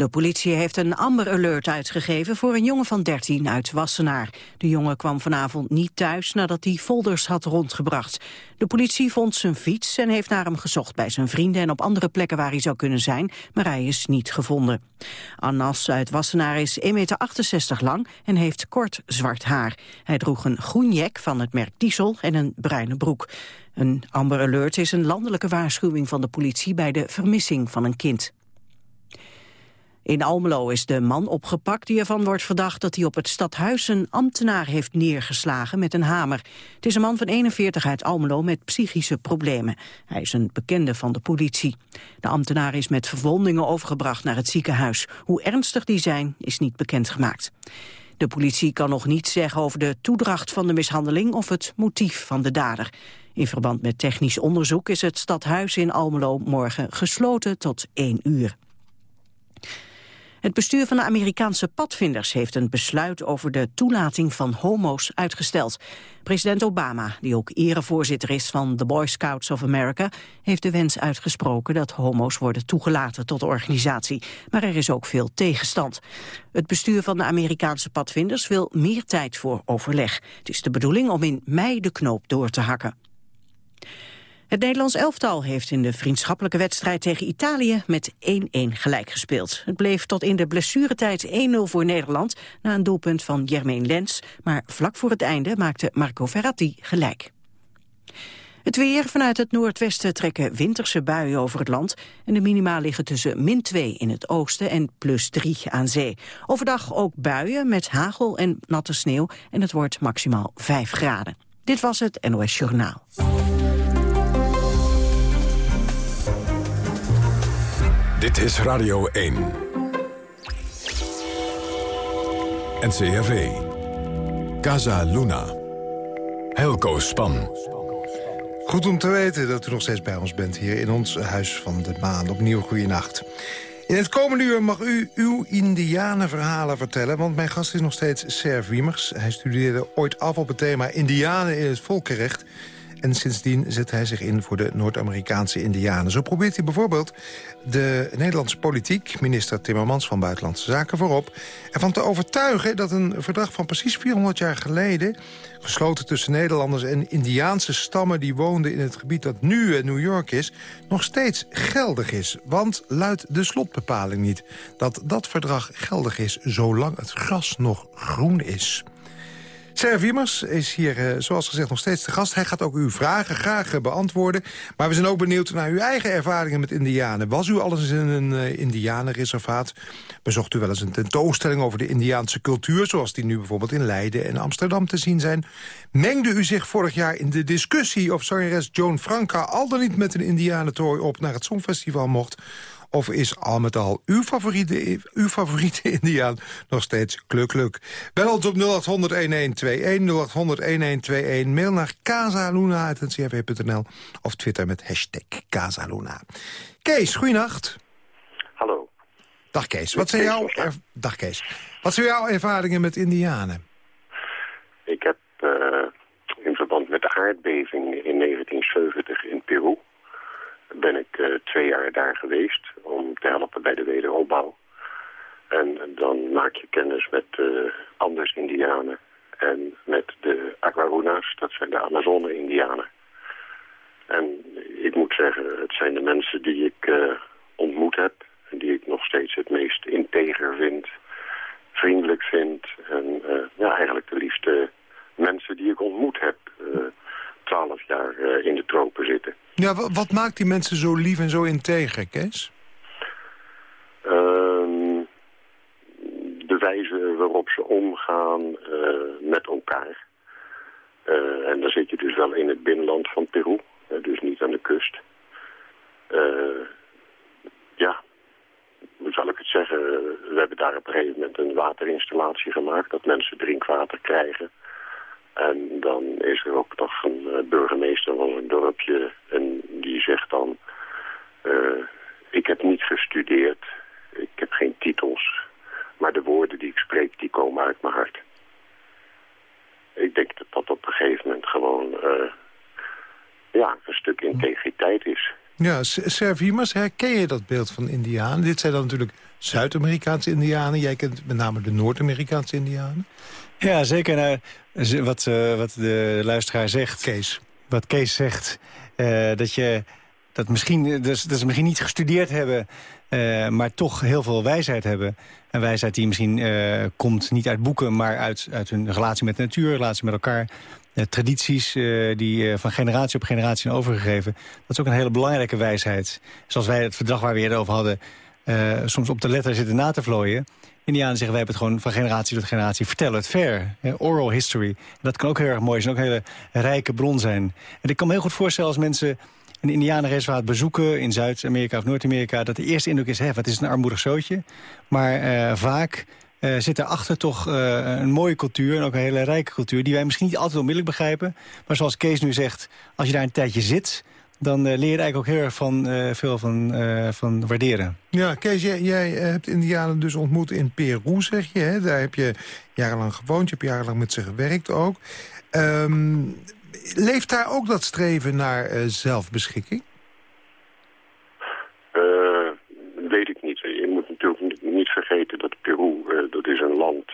De politie heeft een Amber Alert uitgegeven voor een jongen van 13 uit Wassenaar. De jongen kwam vanavond niet thuis nadat hij folders had rondgebracht. De politie vond zijn fiets en heeft naar hem gezocht bij zijn vrienden en op andere plekken waar hij zou kunnen zijn, maar hij is niet gevonden. Annas uit Wassenaar is 1,68 meter lang en heeft kort zwart haar. Hij droeg een groen jek van het merk Diesel en een bruine broek. Een Amber Alert is een landelijke waarschuwing van de politie bij de vermissing van een kind. In Almelo is de man opgepakt die ervan wordt verdacht dat hij op het stadhuis een ambtenaar heeft neergeslagen met een hamer. Het is een man van 41 uit Almelo met psychische problemen. Hij is een bekende van de politie. De ambtenaar is met verwondingen overgebracht naar het ziekenhuis. Hoe ernstig die zijn is niet bekendgemaakt. De politie kan nog niets zeggen over de toedracht van de mishandeling of het motief van de dader. In verband met technisch onderzoek is het stadhuis in Almelo morgen gesloten tot 1 uur. Het bestuur van de Amerikaanse padvinders heeft een besluit over de toelating van homo's uitgesteld. President Obama, die ook erevoorzitter is van the Boy Scouts of America, heeft de wens uitgesproken dat homo's worden toegelaten tot de organisatie. Maar er is ook veel tegenstand. Het bestuur van de Amerikaanse padvinders wil meer tijd voor overleg. Het is de bedoeling om in mei de knoop door te hakken. Het Nederlands elftal heeft in de vriendschappelijke wedstrijd tegen Italië met 1-1 gelijk gespeeld. Het bleef tot in de blessuretijd 1-0 voor Nederland na een doelpunt van Jermaine Lens. Maar vlak voor het einde maakte Marco Verratti gelijk. Het weer vanuit het noordwesten trekken winterse buien over het land. En de minima liggen tussen min 2 in het oosten en plus 3 aan zee. Overdag ook buien met hagel en natte sneeuw. En het wordt maximaal 5 graden. Dit was het NOS Journaal. Dit is Radio 1. NCRV. Casa Luna. Helco Span. Goed om te weten dat u nog steeds bij ons bent hier in ons Huis van de Maan. Opnieuw goeienacht. In het komende uur mag u uw indianenverhalen vertellen... want mijn gast is nog steeds Ser Wiemers. Hij studeerde ooit af op het thema Indianen in het volkenrecht... En sindsdien zet hij zich in voor de Noord-Amerikaanse Indianen. Zo probeert hij bijvoorbeeld de Nederlandse politiek... minister Timmermans van Buitenlandse Zaken voorop... ervan te overtuigen dat een verdrag van precies 400 jaar geleden... gesloten tussen Nederlanders en Indiaanse stammen... die woonden in het gebied dat nu New York is... nog steeds geldig is. Want luidt de slotbepaling niet dat dat verdrag geldig is... zolang het gras nog groen is. Ser Wiemers is hier, eh, zoals gezegd, nog steeds de gast. Hij gaat ook uw vragen graag eh, beantwoorden. Maar we zijn ook benieuwd naar uw eigen ervaringen met indianen. Was u al eens in een uh, indianenreservaat? Bezocht u wel eens een tentoonstelling over de indiaanse cultuur... zoals die nu bijvoorbeeld in Leiden en Amsterdam te zien zijn? Mengde u zich vorig jaar in de discussie of zangeres Joan Franca... al dan niet met een indianentooi op naar het Songfestival mocht... Of is al met al uw favoriete, uw favoriete Indiaan nog steeds kluk-kluk? Bel ons op 0800-1121, 0800-1121. Mail naar casaluna.ncrv.nl of Twitter met hashtag Casaluna. Kees, goeienacht. Hallo. Dag Kees. Wat zijn, jouw, Dag Kees. Wat zijn jouw ervaringen met Indianen? Ik heb uh, in verband met de aardbeving in 1970 in Peru ben ik uh, twee jaar daar geweest om te helpen bij de wederopbouw. En dan maak je kennis met uh, Anders-Indianen en met de Aguarunas, dat zijn de Amazone-Indianen. En ik moet zeggen, het zijn de mensen die ik uh, ontmoet heb en die ik nog steeds het meest integer vind, vriendelijk vind en ja, eigenlijk de liefste mensen die ik ontmoet heb twaalf jaar in de tropen zitten. Ja, wat maakt die mensen zo lief en zo integer, Kees? Ehm, de wijze waarop ze omgaan uh, met elkaar. Uh, en dan zit je dus wel in het binnenland van Peru, uh, dus niet aan de kust. ja, hoe zal ik het zeggen? We hebben daar op een gegeven moment een waterinstallatie gemaakt... dat mensen drinkwater krijgen. En dan is er ook nog een burgemeester van een dorpje en die zegt dan... Ik heb niet gestudeerd, ik heb geen titels, maar de woorden die ik spreek, die komen uit mijn hart. Ik denk dat dat op een gegeven moment gewoon uh, ja, een stuk integriteit is. Ja, Servimas, herken je dat beeld van Indianen? Dit zijn dan natuurlijk Zuid-Amerikaanse Indianen. Jij kent met name de Noord-Amerikaanse Indianen. Ja, zeker. Nou, wat, uh, wat de luisteraar zegt. Kees. Wat Kees zegt. Uh, dat je dat misschien, dus, dat ze misschien niet gestudeerd hebben... Uh, maar toch heel veel wijsheid hebben. Een wijsheid die misschien uh, komt niet uit boeken... maar uit, uit hun relatie met de natuur, relatie met elkaar. Tradities die van generatie op generatie zijn overgegeven. Dat is ook een hele belangrijke wijsheid. Zoals wij het verdrag waar we het over hadden... soms op de letter zitten na te vlooien. Indianen zeggen, wij hebben het gewoon van generatie tot generatie. Vertellen het ver. oral history. Dat kan ook heel erg mooi zijn. Ook een hele rijke bron zijn. En ik kan me heel goed voorstellen als mensen een indianenreservaat bezoeken in Zuid-Amerika of Noord-Amerika... dat de eerste indruk is, hè, wat is een armoedig zootje. Maar uh, vaak uh, zit daarachter toch uh, een mooie cultuur... en ook een hele rijke cultuur, die wij misschien niet altijd onmiddellijk begrijpen. Maar zoals Kees nu zegt, als je daar een tijdje zit... dan leer je eigenlijk ook heel erg van, veel van, van waarderen. Ja, Kees, jij, hebt indianen dus ontmoet in Peru, zeg je. Hè? Daar heb je jarenlang gewoond, je hebt jarenlang met ze gewerkt ook. Um, leeft daar ook dat streven naar uh, zelfbeschikking? Uh, weet ik niet. Je moet natuurlijk niet vergeten dat Peru, uh, dat is een land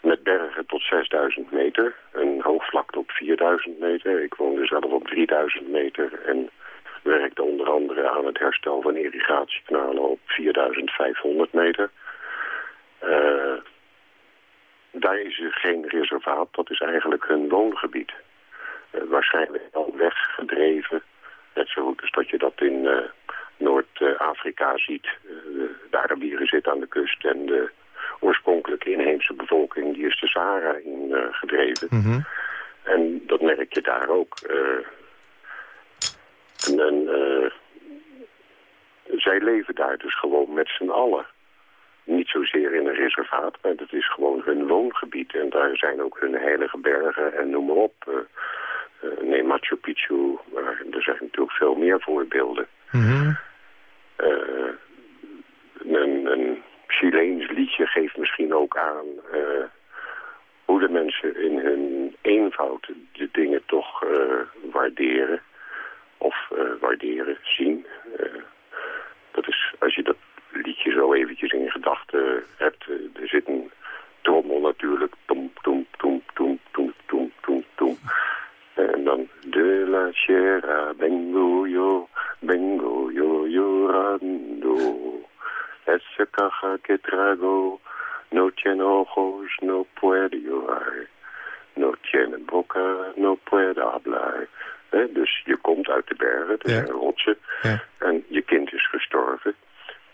met bergen tot 6000 meter. Een hoogvlakte op 4000 meter. Ik woonde zelf op 3000 meter en werkte onder andere aan het herstel van irrigatiekanalen op 4500 meter. Daar is er geen reservaat, dat is eigenlijk hun woongebied. Eh, waarschijnlijk al weggedreven. Net zo goed als dat je dat in uh, Noord-Afrika ziet. Uh, de Arabieren zitten aan de kust en de oorspronkelijke inheemse bevolking die is de Sahara in gedreven. Mm En dat merk je daar ook. en, en zij leven daar dus gewoon met z'n allen. Niet zozeer in een reservaat, maar dat is gewoon hun woongebied. En daar zijn ook hun heilige bergen en noem maar op. Uh, nee, Machu Picchu, maar er zijn natuurlijk veel meer voorbeelden. Mm een, een Chileens liedje geeft misschien ook aan uh, hoe de mensen in hun eenvoud de dingen toch waarderen. Of waarderen, zien. dat is, als je dat eventjes in gedachten hebt, er zit een trommel natuurlijk. Tom, tom, tom, tom, tom, tom, tom, tom. En dan de la sierra, bengo yo, bengo yo llorando. Ese caja que trago, no tiene ojos, no puede llorar. No tiene boca, no puede hablar. dus je komt uit de bergen, ja. en je kind is gestorven.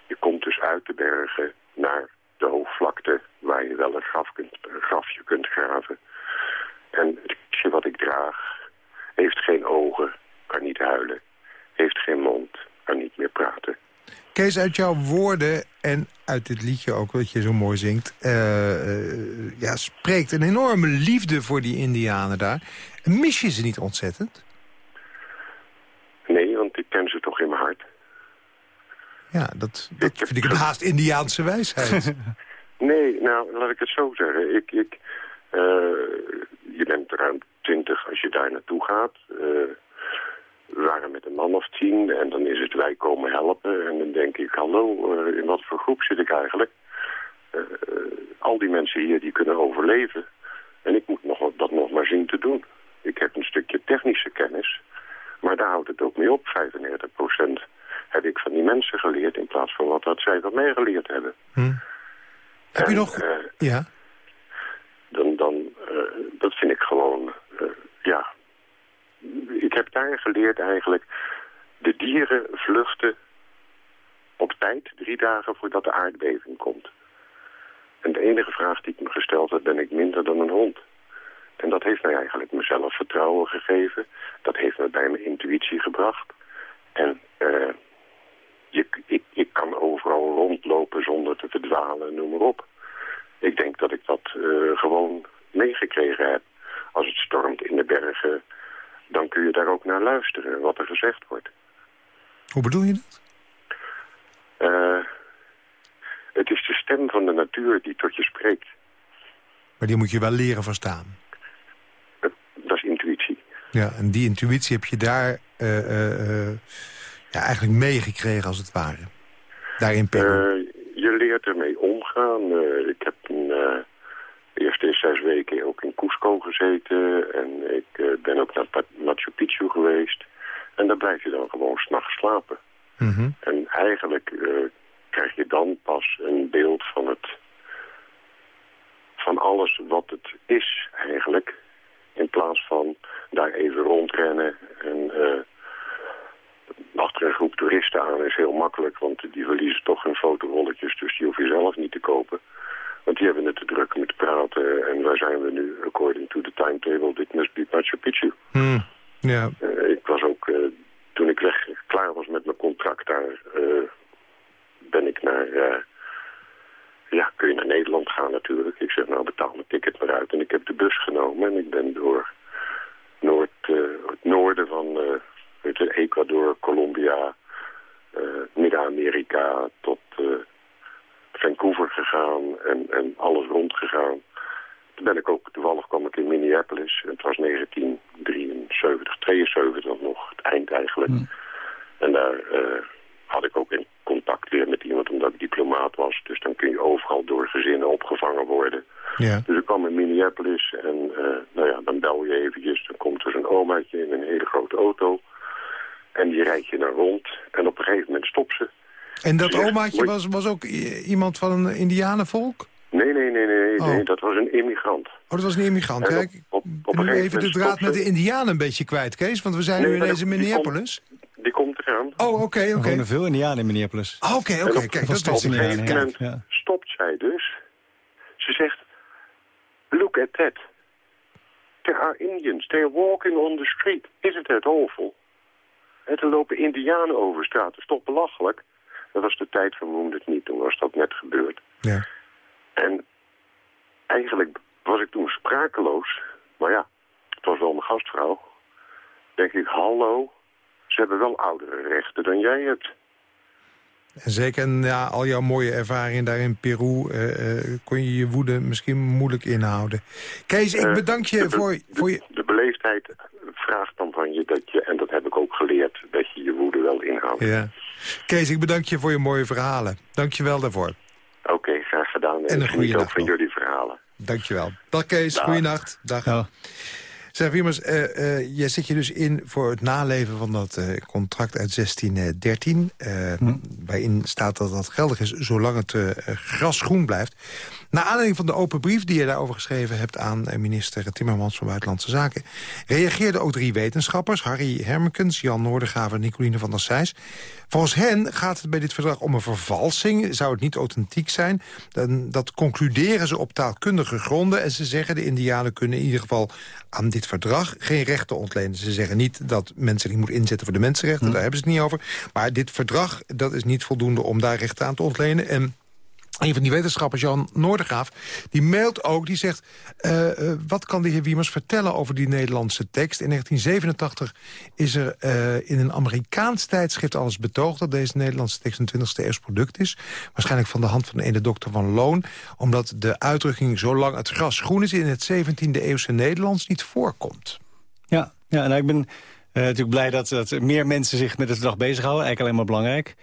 Je komt dus uit de bergen naar de hoogvlakte waar je wel een, graf kunt, een grafje kunt graven. En het kistje wat ik draag heeft geen ogen, kan niet huilen. Heeft geen mond, kan niet meer praten. Uit jouw woorden en uit dit liedje ook, wat je zo mooi zingt... Uh, ja, spreekt een enorme liefde voor die indianen daar. Mis je ze niet ontzettend? Nee, want ik ken ze toch in mijn hart. Ja, dat, dat vind ik een haast Indiaanse wijsheid. nee, nou, laat ik het zo zeggen. Ik, ik, uh, je bent ruim twintig als je daar naartoe gaat. Uh, we waren met een man of tien en dan is het wij komen helpen. En dan denk ik, hallo, uh, in wat voor groep zit ik eigenlijk? al die mensen hier die kunnen overleven. En ik moet nog, dat nog maar zien te doen. Ik heb een stukje technische kennis, maar daar houdt het ook mee op. 95 procent heb ik van die mensen geleerd... in plaats van wat dat zij van mij geleerd hebben. Hm. Heb je nog... ja? dan, dan uh, dat vind ik gewoon, uh, ja... Ik heb daar geleerd eigenlijk, de dieren vluchten op tijd, drie dagen voordat de aardbeving komt. En de enige vraag die ik me gesteld heb, ben ik minder dan een hond? En dat heeft mij eigenlijk mezelf vertrouwen gegeven. Dat heeft me bij mijn intuïtie gebracht. En uh, je, ik, ik kan overal rondlopen zonder te verdwalen, noem maar op. Ik denk dat ik dat uh, gewoon meegekregen heb. Als het stormt in de bergen, dan kun je daar ook naar luisteren, wat er gezegd wordt. Hoe bedoel je dat? Uh, het is de stem van de natuur die tot je spreekt. Maar die moet je wel leren verstaan. Uh, dat is intuïtie. Ja, en die intuïtie heb je daar uh, eigenlijk meegekregen als het ware? Daar in Peru. je leert ermee omgaan. ik heb een, eerst in zes weken ook in Cusco gezeten. En ik ben ook naar Machu Picchu geweest. En daar blijf je dan gewoon s'nachts slapen. Mhm. En eigenlijk krijg je dan pas een beeld van het van alles wat het is eigenlijk. In plaats van daar even rondrennen en uh, achter een groep toeristen aan is heel makkelijk. Want die verliezen toch hun fotorolletjes, dus die hoef je zelf niet te kopen. Want die hebben het te druk met praten. En waar zijn we nu? According to the timetable, dit must be Machu Picchu. Ja. Uh, ik was ook, uh, toen ik weg klaar was met mijn contract daar, ben ik naar ja, kun je naar Nederland gaan natuurlijk. Ik zeg, nou betaal mijn ticket maar uit. En ik heb de bus genomen en ik ben door Noord, uh, het noorden van uh, Ecuador, Colombia, uh, Midden-Amerika tot Vancouver gegaan en, en alles rondgegaan. Toen ben ik ook, toevallig kwam ik in Minneapolis. Het was 1973, 72 nog, het eind eigenlijk. Hmm. En daar had ik ook in contact weer met iemand omdat ik diplomaat was. Dus dan kun je overal door gezinnen opgevangen worden. Ja. Dus ik kwam in Minneapolis en uh, nou ja, dan bel je eventjes. Dan komt er zo'n omaatje in een hele grote auto. En die rijdt je naar rond. En op een gegeven moment stopt ze. En dat omaatje was, was ook iemand van een indianenvolk? Nee, nee, nee, nee, oh. nee, dat was een immigrant. Oh, dat was een immigrant. Kijk, op, op, op even de draad met de indianen een beetje kwijt, Kees. Want we zijn nu in deze Minneapolis. Die komt eraan. Oh, oké, oké. Okay. Er veel Indianen in Minneapolis. Ah, oké, oké. Kijk, dat is Op een gegeven moment stopt zij dus. Ze zegt, look at that. There are Indians. They are walking on the street. Isn't that awful? En er lopen Indianen over straat. Dat is toch belachelijk? Dat was de tijd van het niet. Toen was dat net gebeurd. Ja. En eigenlijk was ik toen sprakeloos. Maar ja, het was wel mijn gastvrouw. Denk ik, hallo, ze hebben wel oudere rechten dan jij hebt. En zeker na al jouw mooie ervaringen daar in Peru... Uh, uh, kon je je woede misschien moeilijk inhouden. Kees, ik eh, bedank je voor, voor je... De beleefdheid vraagt dan van je dat je... en dat heb ik ook geleerd, dat je je woede wel inhoudt. Ja. Kees, ik bedank je voor je mooie verhalen. Dank je wel daarvoor. Oké, graag gedaan. En, een goede dag van jullie verhalen. Dank je wel. Dag Kees, goeienacht. Dag. Ja. Zeg, Wiemers, uh, uh, jij zet je dus in voor het naleven van dat uh, contract uit 1613. Hm. Waarin staat dat dat geldig is zolang het gras groen blijft. Na aanleiding van de open brief die je daarover geschreven hebt... aan minister Timmermans van Buitenlandse Zaken... reageerden ook drie wetenschappers... Harry Hermekens, Jan Noordergaver en Nicoline van der Sijs. Volgens hen gaat het bij dit verdrag om een vervalsing. Zou het niet authentiek zijn? Dan, dat concluderen ze op taalkundige gronden. En ze zeggen de indianen kunnen in ieder geval aan dit verdrag geen rechten ontlenen. Ze zeggen niet dat mensen zich moeten inzetten voor de mensenrechten. Hm. Daar hebben ze het niet over. Maar dit verdrag dat is niet voldoende om daar rechten aan te ontlenen. En een van die wetenschappers, Jan Noordergraaf, die mailt ook, die zegt... Uh, uh, wat kan de heer Wiemers vertellen over die Nederlandse tekst? In 1987 is er uh, in een Amerikaans tijdschrift alles betoogd... dat deze Nederlandse tekst een 20e eeuws product is. Waarschijnlijk van de hand van de ene dokter van Loon. Omdat de uitdrukking zolang het gras groen is... in het 17e eeuwse Nederlands niet voorkomt. Ja, ja en ik ben natuurlijk blij dat, dat meer mensen zich met het verdrag bezighouden. Eigenlijk alleen maar belangrijk.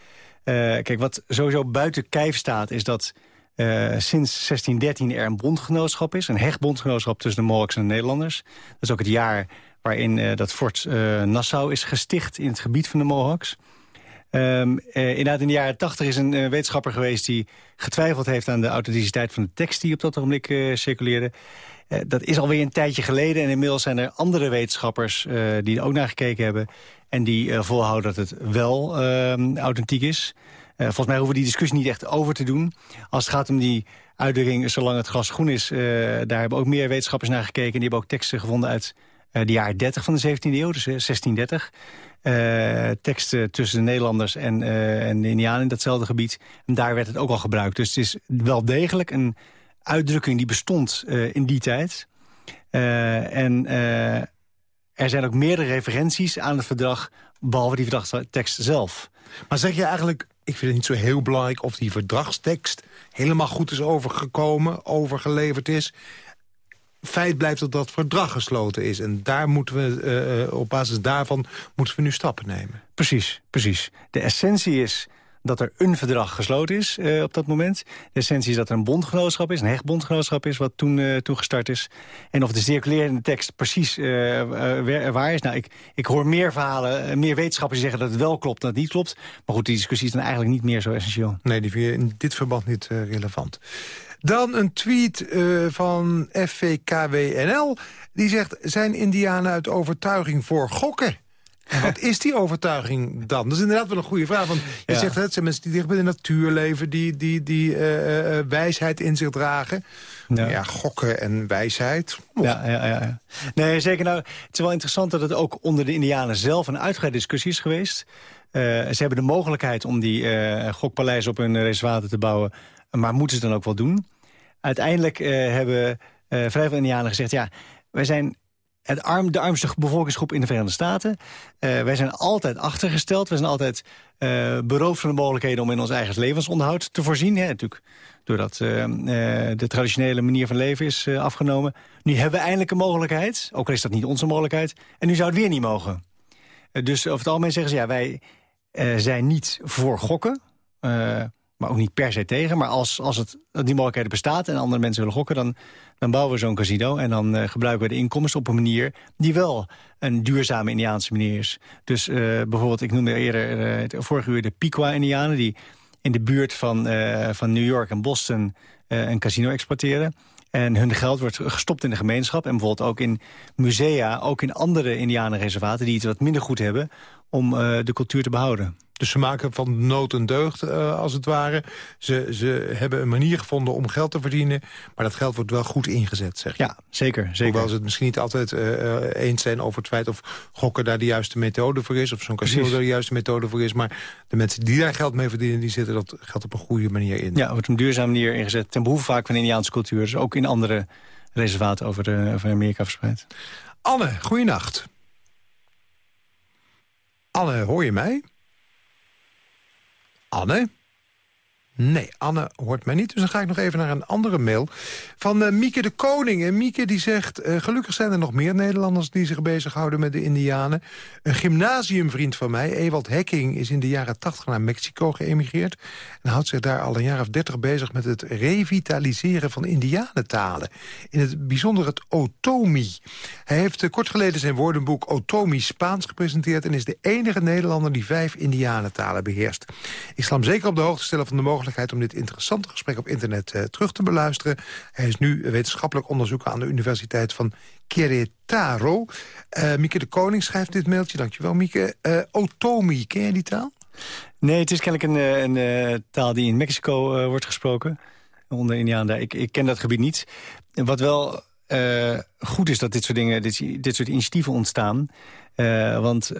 Eh, kijk, wat sowieso buiten kijf staat is dat uh, sinds 1613 er een bondgenootschap is. Een hecht bondgenootschap tussen de Mohawks en de Nederlanders. Dat is ook het jaar waarin uh, dat fort Nassau is gesticht in het gebied van de Mohawks. Um, inderdaad, in de jaren 80 is een wetenschapper geweest... die getwijfeld heeft aan de authenticiteit van de tekst... die op dat ogenblik circuleerde. dat is alweer een tijdje geleden. En inmiddels zijn er andere wetenschappers die er ook naar gekeken hebben... En die uh, volhouden dat het wel uh, authentiek is. Uh, volgens mij hoeven we die discussie niet echt over te doen. Als het gaat om die uitdrukking zolang het gras groen is... Uh, daar hebben ook meer wetenschappers naar gekeken. En die hebben ook teksten gevonden uit de jaren 30 van de 17e eeuw, dus 1630. teksten tussen de Nederlanders en, en de Indianen in datzelfde gebied. En daar werd het ook al gebruikt. Dus het is wel degelijk een uitdrukking die bestond in die tijd. en er zijn ook meerdere referenties aan het verdrag... behalve die verdragstekst zelf. Maar zeg je eigenlijk, ik vind het niet zo heel belangrijk... of die verdragstekst helemaal goed is overgekomen, overgeleverd is. feit blijft dat dat verdrag gesloten is. En daar moeten we, op basis daarvan moeten we nu stappen nemen. Precies, precies. De essentie is dat er een verdrag gesloten is uh, op dat moment. De essentie is dat er een bondgenootschap is, een hechtbondgenootschap is... wat toen, uh, toen gestart is. En of de circulerende tekst precies uh, waar is... Nou, ik, ik hoor meer verhalen, meer wetenschappers zeggen dat het wel klopt... dat het niet klopt. Maar goed, die discussie is dan eigenlijk niet meer zo essentieel. Nee, die vind je in dit verband niet relevant. Dan een tweet van FVKWNL. Die zegt, zijn indianen uit overtuiging voor gokken? En wat is die overtuiging dan? Dat is inderdaad wel een goede vraag. Want je zegt, het zijn mensen die dicht bij de natuur leven... die, die, die uh, wijsheid in zich dragen. Ja. ja, gokken en wijsheid. Ja, ja, ja, Nee, zeker. Nou, het is wel interessant dat het ook onder de indianen zelf... een uitgebreide discussie is geweest. Uh, ze hebben de mogelijkheid om die gokpaleizen op hun reservaten te bouwen... maar moeten ze dan ook wel doen? Uiteindelijk hebben vrij veel indianen gezegd... ja, wij zijn het arm, de armste bevolkingsgroep in de Verenigde Staten. Uh, wij zijn altijd achtergesteld. We zijn altijd uh, beroofd van de mogelijkheden om in ons eigen levensonderhoud te voorzien. Hè, natuurlijk doordat uh, de traditionele manier van leven is afgenomen. Nu hebben we eindelijk een mogelijkheid. Ook al is dat niet onze mogelijkheid. En nu zou het weer niet mogen. dus over het algemeen zeggen ze... ja, wij zijn niet voor gokken maar ook niet per se tegen. Maar als, als het, die mogelijkheid bestaat en andere mensen willen gokken... dan, dan bouwen we zo'n casino en dan uh, gebruiken we de inkomsten op een manier... die wel een duurzame Indiaanse manier is. Dus uh, bijvoorbeeld, ik noemde eerder uh, vorige uur de Piqua-Indianen... die in de buurt van, van New York en Boston een casino exploiteren. En hun geld wordt gestopt in de gemeenschap. En bijvoorbeeld ook in musea, ook in andere indianenreservaten... die het wat minder goed hebben om de cultuur te behouden. Dus ze maken van nood een deugd, uh, als het ware. Ze, ze hebben een manier gevonden om geld te verdienen... maar dat geld wordt wel goed ingezet, zeg je. Ja, zeker. zeker. Hoewel ze het misschien niet altijd uh, eens zijn over het feit... of gokken daar de juiste methode voor is... of zo'n casino daar de juiste methode voor is. Maar de mensen die daar geld mee verdienen... die zetten dat geld op een goede manier in. Ja, wordt op een duurzame manier ingezet. Ten behoeve vaak van de Indiaanse cultuur. Dus ook in andere reservaten over, de, over Amerika verspreid. Anne, goeienacht. Anne, hoor je mij? Anne? Nee, Anne hoort mij niet. Dus dan ga ik nog even naar een andere mail van uh, Mieke de Koning. En Mieke die zegt, uh, gelukkig zijn er nog meer Nederlanders... die zich bezighouden met de Indianen. Een gymnasiumvriend van mij, Ewald Hekking... is in de jaren tachtig naar Mexico geëmigreerd... en houdt zich daar al een jaar of dertig bezig... met het revitaliseren van Indianentalen. In het bijzonder het Otomi. Hij heeft uh, kort geleden zijn woordenboek Otomi Spaans gepresenteerd... en is de enige Nederlander die vijf Indianentalen beheerst. Ik zal hem zeker op de hoogte stellen van de mogelijkheid om dit interessante gesprek op internet uh, terug te beluisteren. Hij is nu wetenschappelijk onderzoeker aan de Universiteit van Querétaro. Uh, Mieke de Koning schrijft dit mailtje. Dankjewel, Mieke. Uh, Otomi, ken jij die taal? Nee, het is kennelijk een, een taal die in Mexico wordt gesproken. Onder Indianen. Ik, ik ken dat gebied niet. Wat wel goed is dat dit soort dingen, dit, dit soort initiatieven ontstaan. want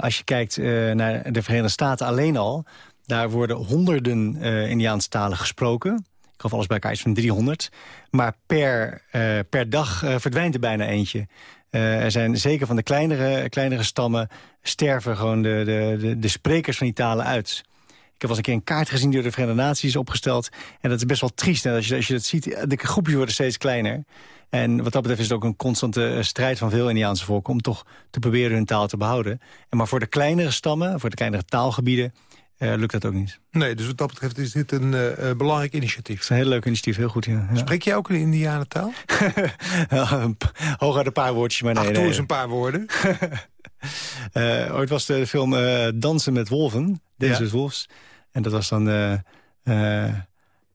als je kijkt naar de Verenigde Staten alleen al... Daar worden honderden uh, Indiaanse talen gesproken. Ik geloof alles bij elkaar is van 300. Maar per, uh, per dag uh, verdwijnt er bijna eentje. er zijn zeker van de kleinere, kleinere stammen... sterven gewoon de, de, de, de sprekers van die talen uit. Ik heb wel eens een keer een kaart gezien die door de Verenigde Naties opgesteld. En dat is best wel triest. Als je, als je dat ziet, de groepjes worden steeds kleiner. En wat dat betreft is het ook een constante strijd van veel Indiaanse volken... om toch te proberen hun taal te behouden. En maar voor de kleinere stammen, voor de kleinere taalgebieden... Uh, lukt dat ook niet. Nee, dus wat dat betreft is dit een uh, belangrijk initiatief. Het is een heel leuk initiatief, heel goed. Ja. Spreek jij ook een Indianentaal? Hooguit een paar woordjes, maar nee. Ach, doe eens een paar woorden. uh, ooit was de film Dansen met wolven, Dansen ja. Wolves. En dat was dan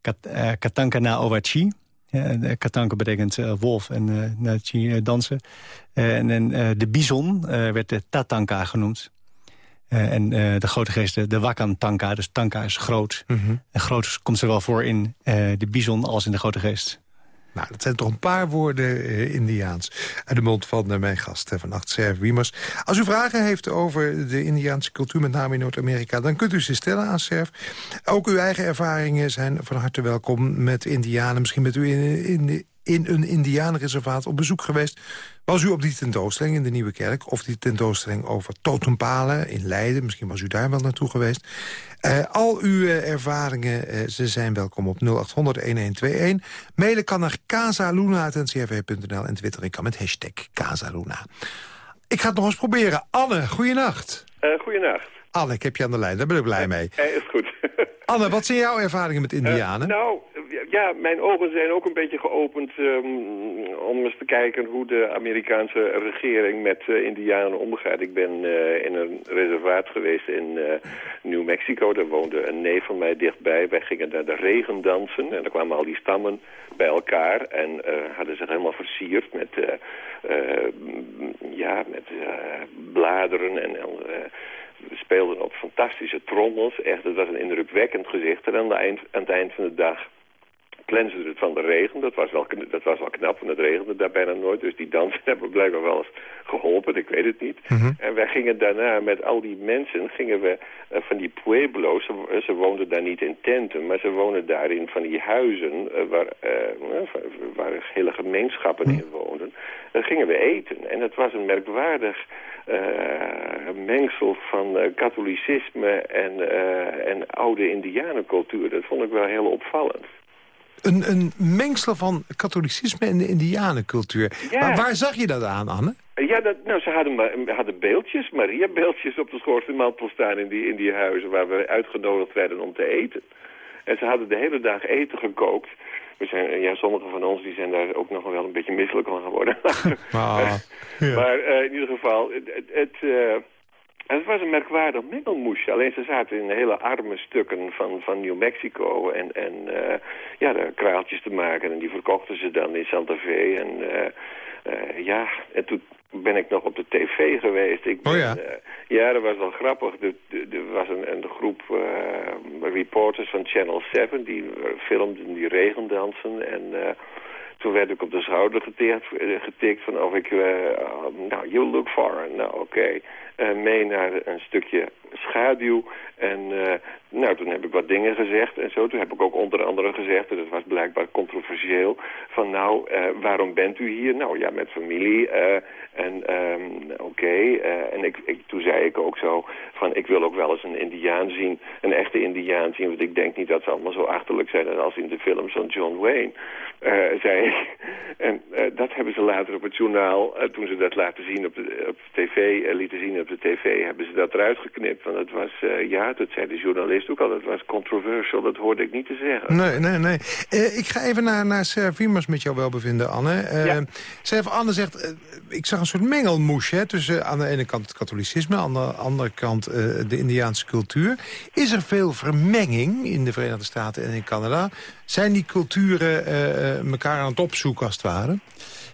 kat, Katanka na Owachi. Ja, katanka betekent wolf en uh, dansen. en, en de bison werd de Tatanka genoemd. Uh, en uh, de grote geest, de, de Wakan Tanka. Dus Tanka is groot. Mm -hmm. En groot komt zowel voor in uh, de bison als in de grote geest. Nou, dat zijn toch een paar woorden Indiaans. Uit de mond van mijn gast vannacht, Serv Wiemers. Als u vragen heeft over de Indiaanse cultuur, met name in Noord-Amerika... dan kunt u ze stellen aan Serv. Ook uw eigen ervaringen zijn van harte welkom met Indianen. Misschien met u in, in, in een indianenreservaat op bezoek geweest. Was u op die tentoonstelling in de Nieuwe Kerk... of die tentoonstelling over totempalen in Leiden... misschien was u daar wel naartoe geweest. Uh, al uw uh, ervaringen, uh, ze zijn welkom op 0800-1121. Mailen kan naar casaluna.ncrv.nl en twitteren kan met hashtag Casaluna. Ik ga het nog eens proberen. Anne, goeienacht. Goeienacht. Anne, ik heb je aan de lijn, daar ben ik blij mee. Is goed. Anne, wat zijn jouw ervaringen met Indianen? Nou, ja, mijn ogen zijn ook een beetje geopend um, om eens te kijken hoe de Amerikaanse regering met uh, Indianen omgaat. Ik ben uh, in een reservaat geweest in uh, New Mexico. Daar woonde een neef van mij dichtbij. Wij gingen naar de regen dansen en er kwamen al die stammen bij elkaar en hadden zich helemaal versierd met, ja, met bladeren en we speelden op fantastische trommels. Echt, het was een indrukwekkend gezicht. En aan, eind, aan het eind van de dag glensde het van de regen. Dat was, wel, dat was wel knap, want het regende daar bijna nooit. Dus die dansen hebben blijkbaar wel eens geholpen, ik weet het niet. Mhm. Mm -hmm. En wij gingen daarna met al die mensen, gingen we uh, van die pueblo's, ze, ze, woonden daar niet in tenten, maar ze wonen daar in van die huizen uh, waar, uh, waar hele gemeenschappen in woonden. Dan gingen we eten. En het was een merkwaardig mengsel van katholicisme en, en oude indianencultuur. Dat vond ik wel heel opvallend. Een, een mengsel van katholicisme en de indianencultuur. Ja. Maar waar zag je dat aan, Anne? Ja, dat, nou, ze hadden, hadden beeldjes, Maria-beeldjes op de schoorsteenmantel staan in die, in die huizen waar we uitgenodigd werden om te eten. En ze hadden de hele dag eten gekookt. We zijn, ja, sommigen van ons die zijn daar ook nog wel een beetje misselijk van geworden. ah, ja. Maar uh, in ieder geval, het... het uh, en het was een merkwaardig mengelmoesje. Alleen ze zaten in hele arme stukken van, van New Mexico. En, en uh, ja, daar kraaltjes te maken. En die verkochten ze dan in Santa Fe. En uh, uh, ja, en toen ben ik nog op de tv geweest. Ik ben, oh ja? ja, dat was wel grappig. Er was een, een groep reporters van Channel 7. Die filmden die regendansen. En toen werd ik op de schouder getikt, getikt van of ik... nou, you look foreign. Nou, oké. Okay. Uh, mee naar een stukje schaduw. En uh, nou, toen heb ik wat dingen gezegd en zo. Toen heb ik ook onder andere gezegd, en dat was blijkbaar controversieel... van nou, uh, waarom bent u hier? Nou ja, met familie. en um, oké. En ik, ik, toen zei ik ook zo van, ik wil ook wel eens een indiaan zien. Een echte indiaan zien, want ik denk niet dat ze allemaal zo achterlijk zijn... als in de films van John Wayne, zei ik. En dat hebben ze later op het journaal, toen ze dat laten zien op, op tv, lieten zien op de tv, hebben ze dat eruit geknipt. Want het was, uh, ja, dat zei de journalist ook al, het was controversial, dat hoorde ik niet te zeggen. Nee, nee, nee. Uh, ik ga even naar, naar Serv Wiemers met jou welbevinden, Anne. Uh, ja. Anne zegt, ik zag een soort mengelmoes hè, tussen aan de ene kant het katholicisme, aan de andere kant de Indiaanse cultuur. Is er veel vermenging in de Verenigde Staten en in Canada? Zijn die culturen elkaar aan het opzoeken, als het ware?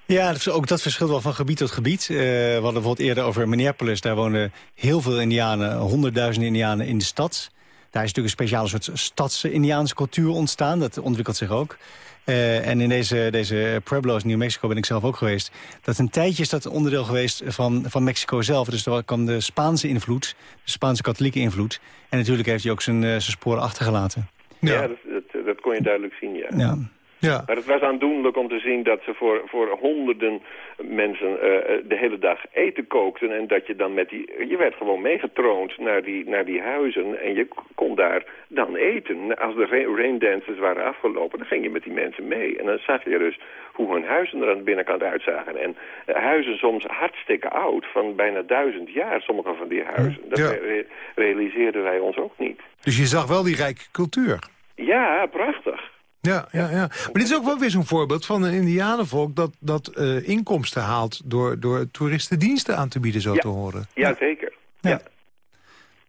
Ja, ook dat verschilt wel van gebied tot gebied. Uh, we hadden bijvoorbeeld eerder over Minneapolis. Daar wonen heel veel indianen, honderdduizenden indianen in de stad. Daar is natuurlijk een speciale soort stads-Indiaanse cultuur ontstaan. Dat ontwikkelt zich ook. Uh, en in deze, deze Pueblo's, New Mexico, ben ik zelf ook geweest. Dat een tijdje is dat onderdeel geweest van, van Mexico zelf. Dus er kwam de Spaanse invloed, de Spaanse katholieke invloed. En natuurlijk heeft hij ook zijn, uh, zijn sporen achtergelaten. Ja, ja dat, dat, dat, kon je duidelijk zien, ja. ja. Ja. Maar het was aandoenlijk om te zien dat ze voor, voor honderden mensen uh, de hele dag eten kookten. En dat je dan met die... Je werd gewoon meegetroond naar die, naar die huizen. En je kon daar dan eten. Als de raindances waren afgelopen, dan ging je met die mensen mee. En dan zag je dus hoe hun huizen er aan de binnenkant uitzagen. En uh, huizen soms hartstikke oud, van bijna duizend jaar, sommige van die huizen. Dat Ja. re realiseerden wij ons ook niet. Dus je zag wel die rijke cultuur. Ja, prachtig. Ja, ja, ja. Maar dit is ook wel weer zo'n voorbeeld van een indianenvolk... dat, dat uh, inkomsten haalt door, door toeristendiensten aan te bieden, zo Ja. te horen. Ja, zeker. Ja. Ja.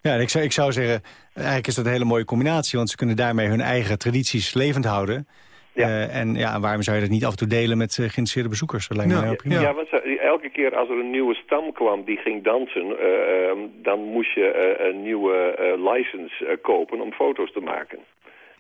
Ja, en ik zou, ik zou zeggen, eigenlijk is dat een hele mooie combinatie... want ze kunnen daarmee hun eigen tradities levend houden. Ja. Uh, en ja, waarom zou je dat niet af en toe delen met uh, geïnteresseerde bezoekers? Dat lijkt Ja. heel prima. Ja, want elke keer als er een nieuwe stam kwam die ging dansen, eh, ehm, dan moest je eh, een nieuwe eh, license eh, kopen om foto's te maken.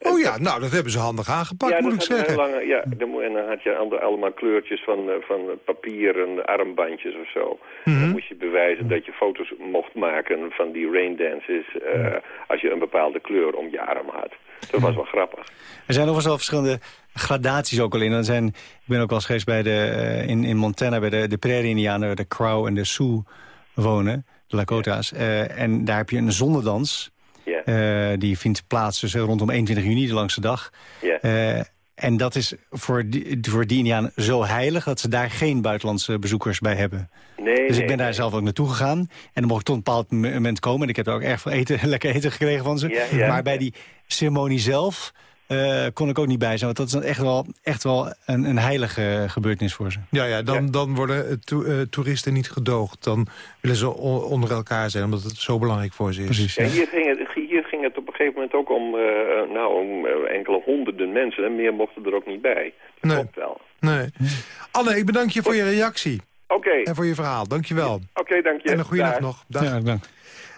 Oh ja, nou, dat hebben ze handig aangepakt, moet ik zeggen. Lange, ja, en dan had je allemaal kleurtjes van, eh, van papieren armbandjes of zo. Dan mhm. moest je bewijzen dat je foto's mocht maken van die raindances... Uh, als je een bepaalde kleur om je arm had. Dat was wel grappig. Er zijn nog wel verschillende gradaties ook al in. Er zijn, ik ben ook al eens geweest bij de, eh, in, in Montana bij de, de prairie-indianen... de Crow en de Sioux wonen, de Lakota's. en daar heb je een zonnedans... Yeah. die vindt plaats dus rondom 21 juni, de langste dag. Yeah. en dat is voor die, voor die Indianen zo heilig... dat ze daar geen buitenlandse bezoekers bij hebben. Nee, dus ik ben daar zelf ook naartoe gegaan. En dan mocht ik tot een bepaald moment komen. En ik heb er ook erg veel eten, lekker eten gekregen van ze. Maar bij die ceremonie zelf uh, kon ik ook niet bij zijn. Want dat is dan echt wel, echt wel een, een heilige gebeurtenis voor ze. Ja, ja dan, dan worden to uh, toeristen niet gedoogd. Dan willen ze onder elkaar zijn, omdat het zo belangrijk voor ze is. Precies. Ja, hier, ging het, hier ging het op een gegeven moment ook om, uh, nou, om enkele honderden mensen. En meer mochten er ook niet bij. Dat nee. klopt wel. Nee. Anne, ik bedank je voor je reactie. Oké. En voor je verhaal. Dank je wel. Oké, dank je. En een goede nacht nog. Dag. Ja, dank.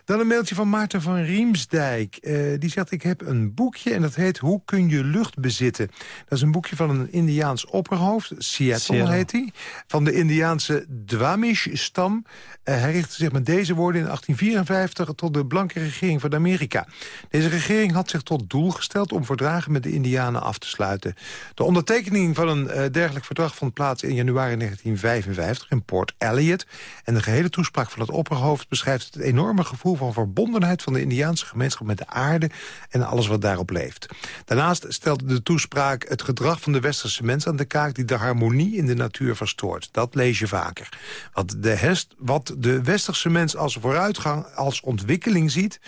Dan een mailtje van Maarten van Riemsdijk. Uh, die zegt, ik heb een boekje en dat heet Hoe kun je lucht bezitten? Dat is een boekje van een Indiaans opperhoofd. Seattle heet hij. Van de Indiaanse Dwamish-stam. Uh, hij richtte zich met deze woorden in 1854 tot de blanke regering van Amerika. Deze regering had zich tot doel gesteld om verdragen met de Indianen af te sluiten. De ondertekening van een uh, dergelijk verdrag vond plaats in januari 1955 in Port Elliot. En de gehele toespraak van het opperhoofd beschrijft het enorme gevoel van verbondenheid van de Indiaanse gemeenschap met de aarde en alles wat daarop leeft. Daarnaast stelde de toespraak het gedrag van de westerse mens aan de kaak die de harmonie in de natuur verstoort. Dat lees je vaker. De, wat de westerse mens als vooruitgang, als ontwikkeling ziet,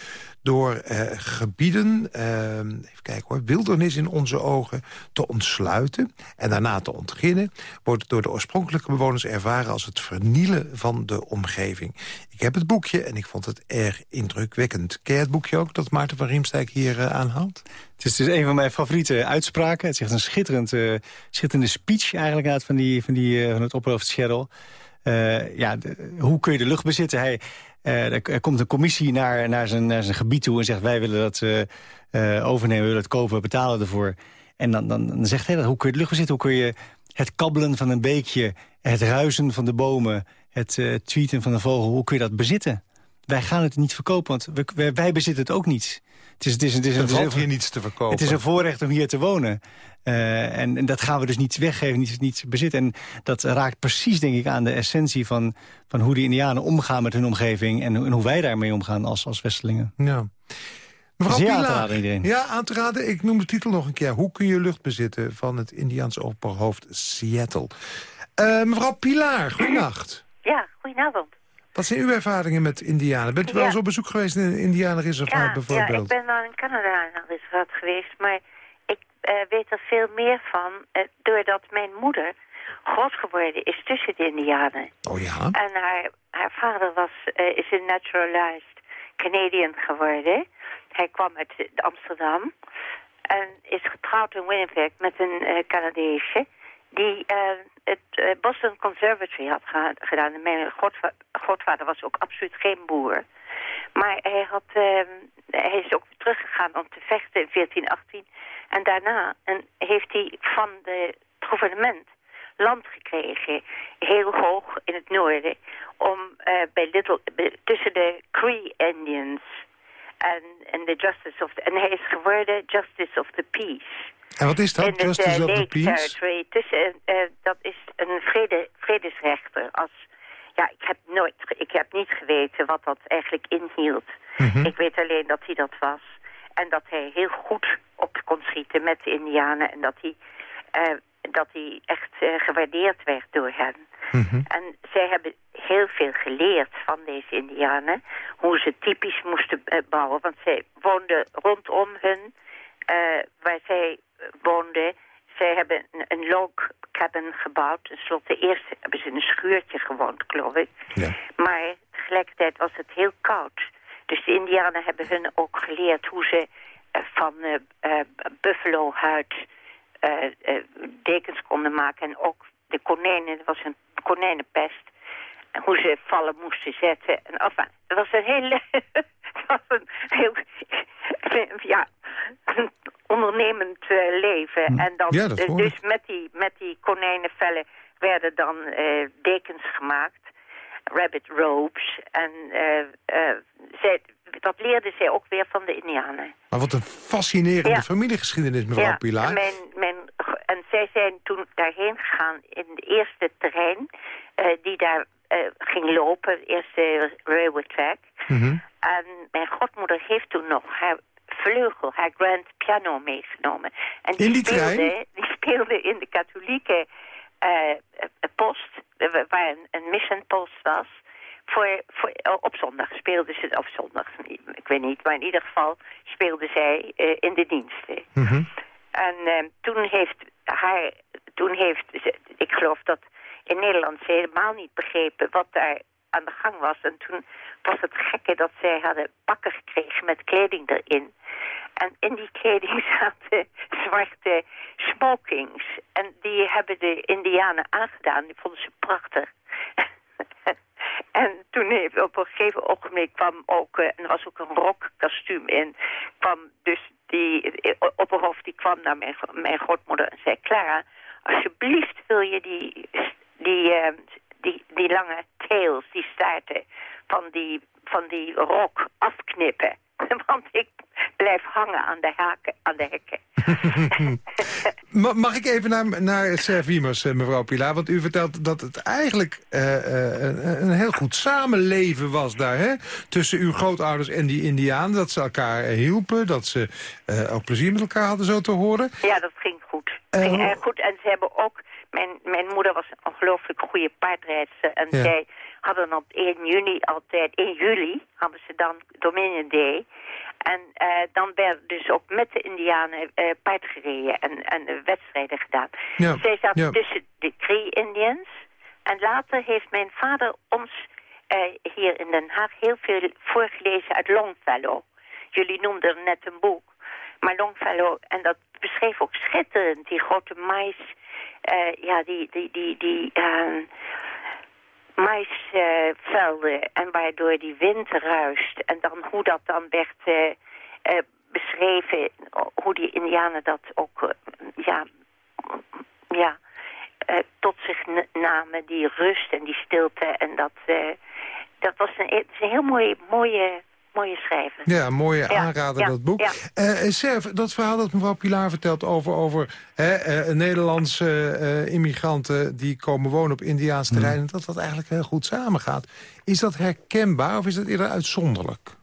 door eh, gebieden, eh, even kijken hoor, wildernis in onze ogen te ontsluiten en daarna te ontginnen, wordt door de oorspronkelijke bewoners ervaren als het vernielen van de omgeving. Ik heb het boekje en ik vond het erg indrukwekkend. Ken het boekje ook dat Maarten van Riemstijk hier uh, aanhaalt? Het is dus een van mijn favoriete uitspraken. Het is echt een schitterend, uh, schitterende speech eigenlijk uit van, die, van, die, van het opperhoofd Scherrel. ja, hoe kun je de lucht bezitten? Hij, er, komt een commissie naar, naar, zijn, naar zijn gebied toe en zegt... wij willen dat overnemen, we willen het kopen, we betalen ervoor. En dan, dan, dan zegt hij dat, hoe kun je de lucht bezitten? Hoe kun je het kabbelen van een beekje, het ruisen van de bomen het tweeten van een vogel, hoe kun je dat bezitten? Wij gaan het niet verkopen, want we, wij, bezitten het ook niet. Het is, het is, het is, er valt hier niets te verkopen. Het is een voorrecht om hier te wonen. Uh, en, en, dat gaan we dus niet weggeven, niet, niet bezitten. En dat raakt precies, denk ik, aan de essentie van, van hoe de indianen omgaan met hun omgeving... en, en hoe wij daarmee omgaan als, als Westelingen. Ja. Mevrouw Pilar, aan te raden iedereen. Ja, aan te raden. Ik noem de titel nog een keer. Hoe kun je lucht bezitten van het Indiaanse opperhoofd Seattle. Uh, mevrouw Pilar, goedenacht. Ja, goedenavond. Wat zijn uw ervaringen met indianen? Bent u wel eens op bezoek geweest in een indianenreservaat bijvoorbeeld? Ja, ik ben wel in Canada in een reservaat geweest. Maar ik uh, weet er veel meer van uh, doordat mijn moeder groot geworden is tussen de indianen. Oh ja? En haar, haar vader was, uh, is een naturalized Canadian geworden. Hij kwam uit Amsterdam. En is getrouwd in Winnipeg met een Canadeesje die uh, het uh, Boston Conservatory had gedaan. Mijn grootvader was ook absoluut geen boer. Maar hij, had, uh, hij is ook teruggegaan om te vechten in 1418. En daarna en heeft hij van de, het gouvernement land gekregen, heel hoog in het noorden, om uh, bij Little, tussen de Cree Indians en, en de Justice of the, en hij is geworden Justice of the Peace. En wat is dat, in Justice het, uh, of the Peace? Tussen, uh, dat is een vrede, vredesrechter. Als, ja, ik heb, nooit, ik heb niet geweten wat dat eigenlijk inhield. Mm Ik weet alleen dat hij dat was. En dat hij heel goed op kon schieten met de indianen. En dat hij, uh, dat hij echt gewaardeerd werd door hen. Mm -hmm. En zij hebben heel veel geleerd van deze indianen. Hoe ze typisch moesten bouwen. Want zij woonden rondom hun... waar zij woonden. Zij hebben een, een log cabin gebouwd. Ten slotte eerst hebben ze in een schuurtje gewoond, geloof ik. Ja. Maar tegelijkertijd was het heel koud. Dus de indianen hebben hun ook geleerd hoe ze van buffalohuid dekens konden maken. En ook de konijnen, dat was een konijnenpest. En hoe ze vallen moesten zetten. En enfin, het was een hele... het was een heel... ja, ondernemend eh, leven. Hm. En dan, Ja, dat eh, hoor dus ik. met die, met die konijnenvellen werden dan eh, dekens gemaakt. Rabbit robes. En eh, eh, zij, dat leerden zij ook weer van de indianen. Maar wat een fascinerende Ja. familiegeschiedenis, mevrouw Pilar. en, mijn, mijn, en zij zijn toen daarheen gegaan in de eerste terrein eh, die daar eh, ging lopen, de eerste railway track. Mhm. En mijn godmoeder heeft toen nog haar vleugel, haar grand piano meegenomen. En In die speelde, trein? Die speelde in de katholieke eh, post, waar een, een missionpost was. Voor, voor, oh, op zondag speelde ze, of zondag, ik weet niet, maar in ieder geval speelde zij eh, in de diensten. Mhm. En eh, toen heeft haar, toen heeft ze, ik geloof dat in Nederland ze helemaal niet begrepen wat daar aan de gang was. En toen was het gekke dat zij hadden pakken gekregen met kleding erin. En in die kleding zaten zwarte smokings. En die hebben de indianen aangedaan. Die vonden ze prachtig. en toen op een gegeven ogenblik kwam ook... eh, en er was ook een rokkostuum in. kwam dus die eh, opperhoofd die kwam naar mijn, mijn grootmoeder en zei... Clara, alsjeblieft wil je die, die, eh, die, die lange tails, die staarten van die, van die rok afknippen. Want ik blijf hangen aan de, haken, aan de hekken. Ma- Mag ik even naar, naar Servimers, eh, mevrouw Pilar? Want u vertelt dat het eigenlijk eh, eh, een, heel goed samenleven was daar, hè? Tussen uw grootouders en die indianen. Dat ze elkaar hielpen, dat ze ook plezier met elkaar hadden, zo te horen. Ja, dat ging goed. Ging erg goed. En ze hebben ook... Mijn, mijn moeder was een ongelooflijk goede paardrijdster. En Ja. zij hadden op 1 juni altijd... 1 juli hadden ze dan Dominion Day. En eh, dan werd dus ook met de indianen eh paard gereden en, en wedstrijden gedaan. Ja, Zij zat ja. tussen de Cree Indians. En later heeft mijn vader ons eh, hier in Den Haag heel veel voorgelezen uit Longfellow. Jullie noemden net een boek. Maar Longfellow, en dat beschreef ook schitterend, die grote mais... ja, die, die, die, die maisvelden en waardoor die wind ruist. En dan hoe dat dan werd eh, eh, beschreven, hoe die indianen dat ook, eh, ja, ja tot zich namen, die rust en die stilte. En dat, dat was een, het is een heel mooie, mooie, mooie schrijver. Ja, mooie Ja, aanrader, ja, dat boek. ja. Eh, eh, Serv, dat verhaal dat mevrouw Pilar vertelt over, over hè, eh, Nederlandse eh, immigranten... die komen wonen op Indiaans Hmm. terrein... en dat dat eigenlijk heel goed samengaat. Is dat herkenbaar of is dat eerder uitzonderlijk?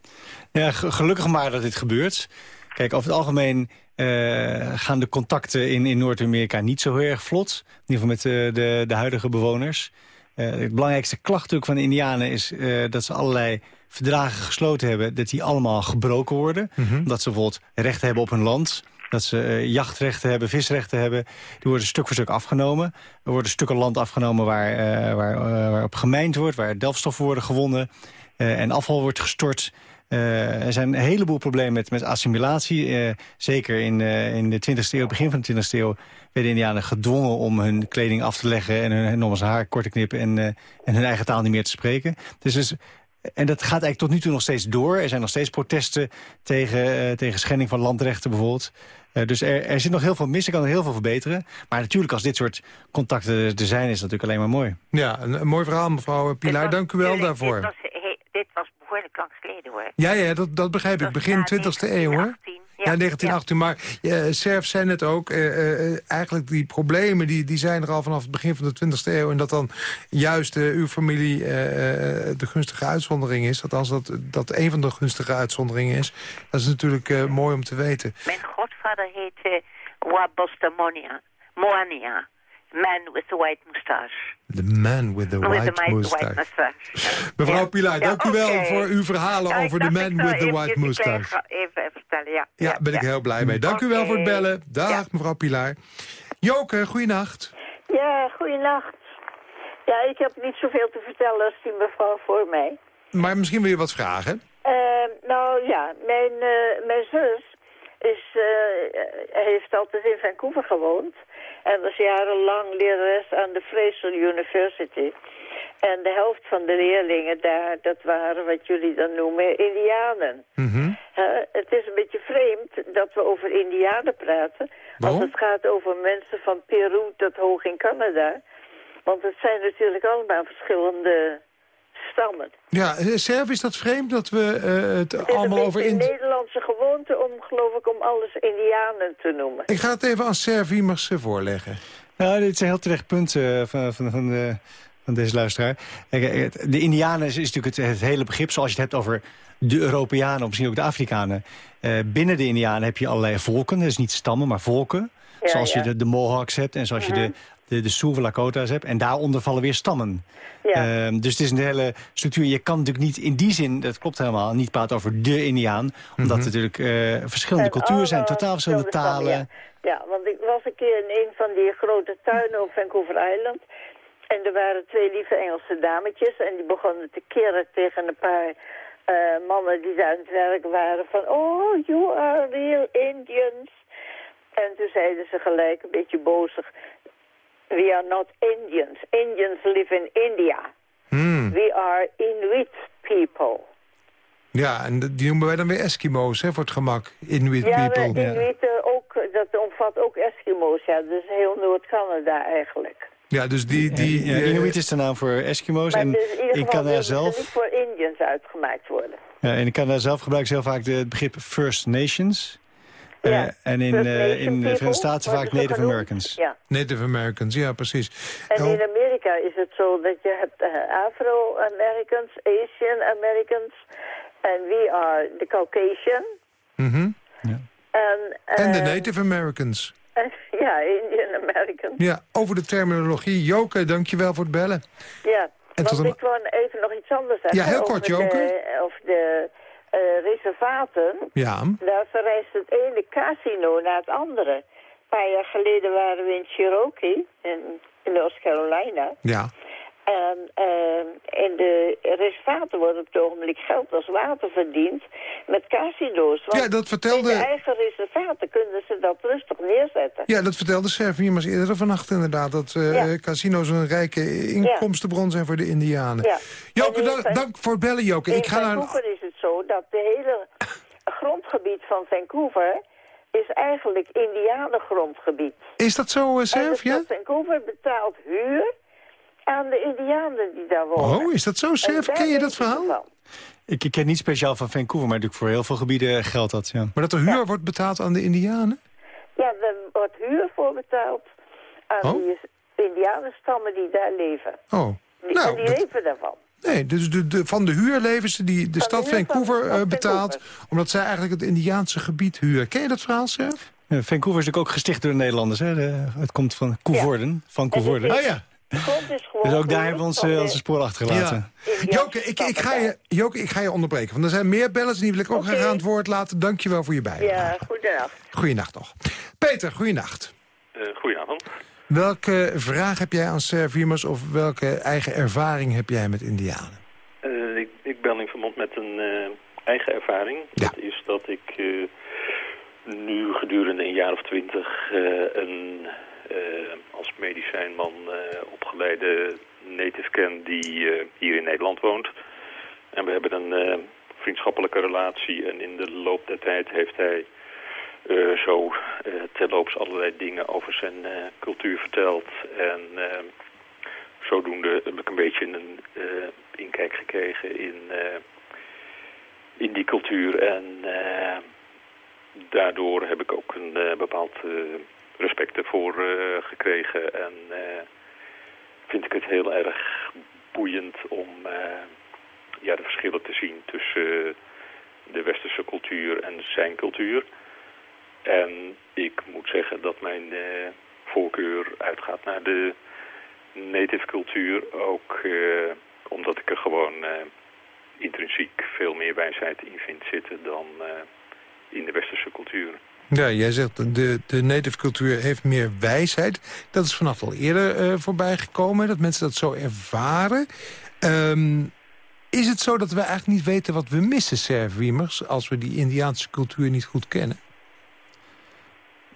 Ja, ge- gelukkig maar dat dit gebeurt. Kijk, over het algemeen eh, gaan de contacten in, in Noord-Amerika niet zo heel erg vlot. In ieder geval met eh, de, de huidige bewoners. Eh, het belangrijkste klacht ook van de indianen is eh, dat ze allerlei verdragen gesloten hebben... dat die allemaal gebroken worden. Dat ze bijvoorbeeld rechten hebben op hun land... Dat ze eh, jachtrechten hebben, visrechten hebben. Die worden stuk voor stuk afgenomen. Er worden stukken land afgenomen waar, eh, waar, eh, waarop gemijnd wordt... waar delfstoffen worden gewonnen en afval wordt gestort... Er zijn een heleboel problemen met, met assimilatie. Zeker in, in de 20e eeuw, begin van de 20e eeuw... werden indianen gedwongen om hun kleding af te leggen... en hun, hun om zijn haar kort te knippen en, en hun eigen taal niet meer te spreken. Dus, dus, en dat gaat eigenlijk tot nu toe nog steeds door. Er zijn nog steeds protesten tegen, eh, tegen schending van landrechten bijvoorbeeld. Eh, dus er, er zit nog heel veel mis, er kan er heel veel verbeteren. Maar natuurlijk, als dit soort contacten er zijn, is dat natuurlijk alleen maar mooi. Ja, een, een mooi verhaal, mevrouw Pilar. Was Dank u wel daarvoor. Dit was, he- dit was behoorlijk lang geleden hoor. Ja, ja dat, dat begrijp ik. Begin na 20e eeuw, hoor. 1918, Ja, 1918. Maar eh Serf zei net ook, eh, eh, eigenlijk die problemen die, die zijn er al vanaf het begin van de 20e eeuw. En dat dan juist uw familie de gunstige uitzondering is. Althans, dat, dat een van de gunstige uitzonderingen is. Dat is natuurlijk mooi om te weten. Mijn godvader heette Wabostamonia. Moania. Man with the white mustache. The man with the with white the white, mustache. white mustache. Mevrouw Ja. Ja, dank u wel voor uw verhalen Ja, over de man with the white ik ga Even vertellen, ja. Ja, ben ik heel blij mee. Dank u wel voor het bellen. Dag, Ja. mevrouw Pilar. Joke, goeienacht. Ja, goeienacht. Ja, ik heb niet zoveel te vertellen als die mevrouw voor mij. Maar misschien wil je wat vragen? Eh, nou ja, mijn, eh, mijn zus is, eh, heeft altijd in Vancouver gewoond. En was jarenlang lerares aan de Fraser University. En de helft van de leerlingen daar, dat waren wat jullie dan noemen Indianen. Mhm. Het is een beetje vreemd dat we over Indianen praten. Waarom? Als het gaat over mensen van Peru tot hoog in Canada. Want het zijn natuurlijk allemaal verschillende stammen. Ja, eh, Serv, is dat vreemd dat we eh, het Het is allemaal een over... beetje een Ind- Nederlandse gewoonte om, geloof ik, om alles Indianen te noemen. Ik ga het even aan Serv Wiemers eh, voorleggen. Nou, dit is een heel terecht punt van, van, van, de, van deze luisteraar. Het- De Indianen is, is natuurlijk het, het hele begrip... zoals je het hebt over de Europeanen of misschien ook de Afrikanen. Eh, binnen de Indianen heb je allerlei volken. Dat is niet stammen, maar volken. Ja, zoals ja. Mhm. je de, de Mohawks hebt en zoals je de, de, de Sioux Lakota's hebt. En daaronder vallen weer stammen. Ja. Ehm, dus het is een hele structuur. Je kan natuurlijk niet in die zin, dat klopt helemaal... niet praten over de Indiaan. Omdat Mhm. het natuurlijk eh, verschillende En culturen zijn. Totaal verschillende talen. stammen, Ja. ja, want ik was een keer in een van die grote tuinen op Vancouver Island. En er waren twee lieve Engelse dametjes. En die begonnen te keren tegen een paar eh, mannen die daar aan het werk waren. Van, oh, you are real Indians. En toen zeiden ze gelijk een beetje bozig. We are not Indians. Indians live in India. Hmm. We are Inuit people. Ja, en die noemen wij dan weer Eskimo's, hè, voor het gemak. Inuit Ja, people. de Inuiten ook, dat omvat ook Eskimo's. Ja, dus heel Noord-Canada eigenlijk. Ja, dus die... die ja, eh, Inuit is de naam voor Eskimo's. Maar en dus in ieder in Canada zelf... niet voor Indians uitgemaakt worden. Ja, en in Canada zelf gebruiken ze heel vaak de, het begrip First Nations. Eh, Ja, en in, eh, in de Verenigde Staten vaak Native. Americans. Ja. Native Americans, ja, precies. En Oh, in Amerika is het zo dat je hebt eh, Afro-Americans, Asian Americans. En we are the Caucasian. mhm. En, En de eh, Native Americans. ja, Indian Americans. Ja, over de terminologie. Joke, dankjewel voor het bellen. Ja, En want ik wou even nog iets anders zeggen. Ja, heel kort, de- Joke. Over de reservaten. Ja, Daar verrijst het ene casino naar het andere. Een paar jaar geleden waren we in Cherokee, in, in North Carolina. ja. En eh, in de reservaten wordt op het ogenblik geld als water verdiend met casino's. Want Ja, dat vertelde- in de eigen reservaten kunnen ze dat rustig neerzetten. Ja, dat vertelde Serviemers eerder vannacht inderdaad. Dat eh, Ja. casino's een rijke inkomstenbron zijn voor de Indianen. Ja. Joke, dank, Van- dank voor het bellen, Joke. In Ik ga naar... Vancouver is het zo dat de hele grondgebied van Vancouver is eigenlijk indianengrondgebied. Is dat zo, eh, En de Serv, ja? stad Vancouver betaalt huur aan de indianen die daar wonen. Oh, is dat zo, daar Ken je dat verhaal? van. Ik, ik ken niet speciaal van Vancouver, maar natuurlijk voor heel veel gebieden geldt dat. Ja. Maar dat er huur wordt betaald aan de Indianen? Ja, er wordt huur voor betaald aan Oh. die indianenstammen die daar leven. Oh, Die, nou, en die dat- leven daarvan. nee, dus de, de, van de huur leven ze die de de stad de Vancouver stad eh, betaalt... Vancouver. omdat zij eigenlijk het Indiaanse gebied huren. Ken je dat verhaal, Serv? Ja, Vancouver is natuurlijk ook gesticht door de Nederlanders. Hè? De- het komt van Coevorden. Van Coevorden. En Oh ja. De grond is gewoon... Dus ook daar hebben we ons, van eh, onze spoor achtergelaten. Indiaanse Joke ik, ik, ga je, Joke, ik ga je onderbreken. Want er zijn meer bellers en die wil ik ook Oké. graag aan het woord laten. Dank je wel voor je bijdrage. Ja, goedenavond. Goeienacht nog. Peter, goeienacht. Uh, goedenavond. Welke vraag heb jij aan Servimers of welke eigen ervaring heb jij met Indianen? Uh, ik, ik ben in verband met een uh, eigen ervaring. Ja. Dat is dat ik uh, nu gedurende een jaar of twintig een als medicijnman opgeleide native ken die hier in Nederland woont. En we hebben een vriendschappelijke relatie en in de loop der tijd heeft hij uh, zo terloops allerlei dingen over zijn cultuur verteld. En zodoende heb ik een beetje een inkijk gekregen in, in die cultuur. En daardoor heb ik ook een bepaald respect ervoor gekregen. En vind ik het heel erg boeiend om ja, de verschillen te zien tussen de westerse cultuur en zijn cultuur. En ik moet zeggen dat mijn voorkeur uitgaat naar de native cultuur. Ook omdat ik er gewoon intrinsiek veel meer wijsheid in vind zitten dan in de westerse cultuur. Ja, jij zegt de, de native cultuur heeft meer wijsheid. Dat is vanaf al eerder voorbij gekomen, dat mensen dat zo ervaren. Um, is het zo dat we eigenlijk niet weten wat we missen, Serviemers... als we die Indiaanse cultuur niet goed kennen?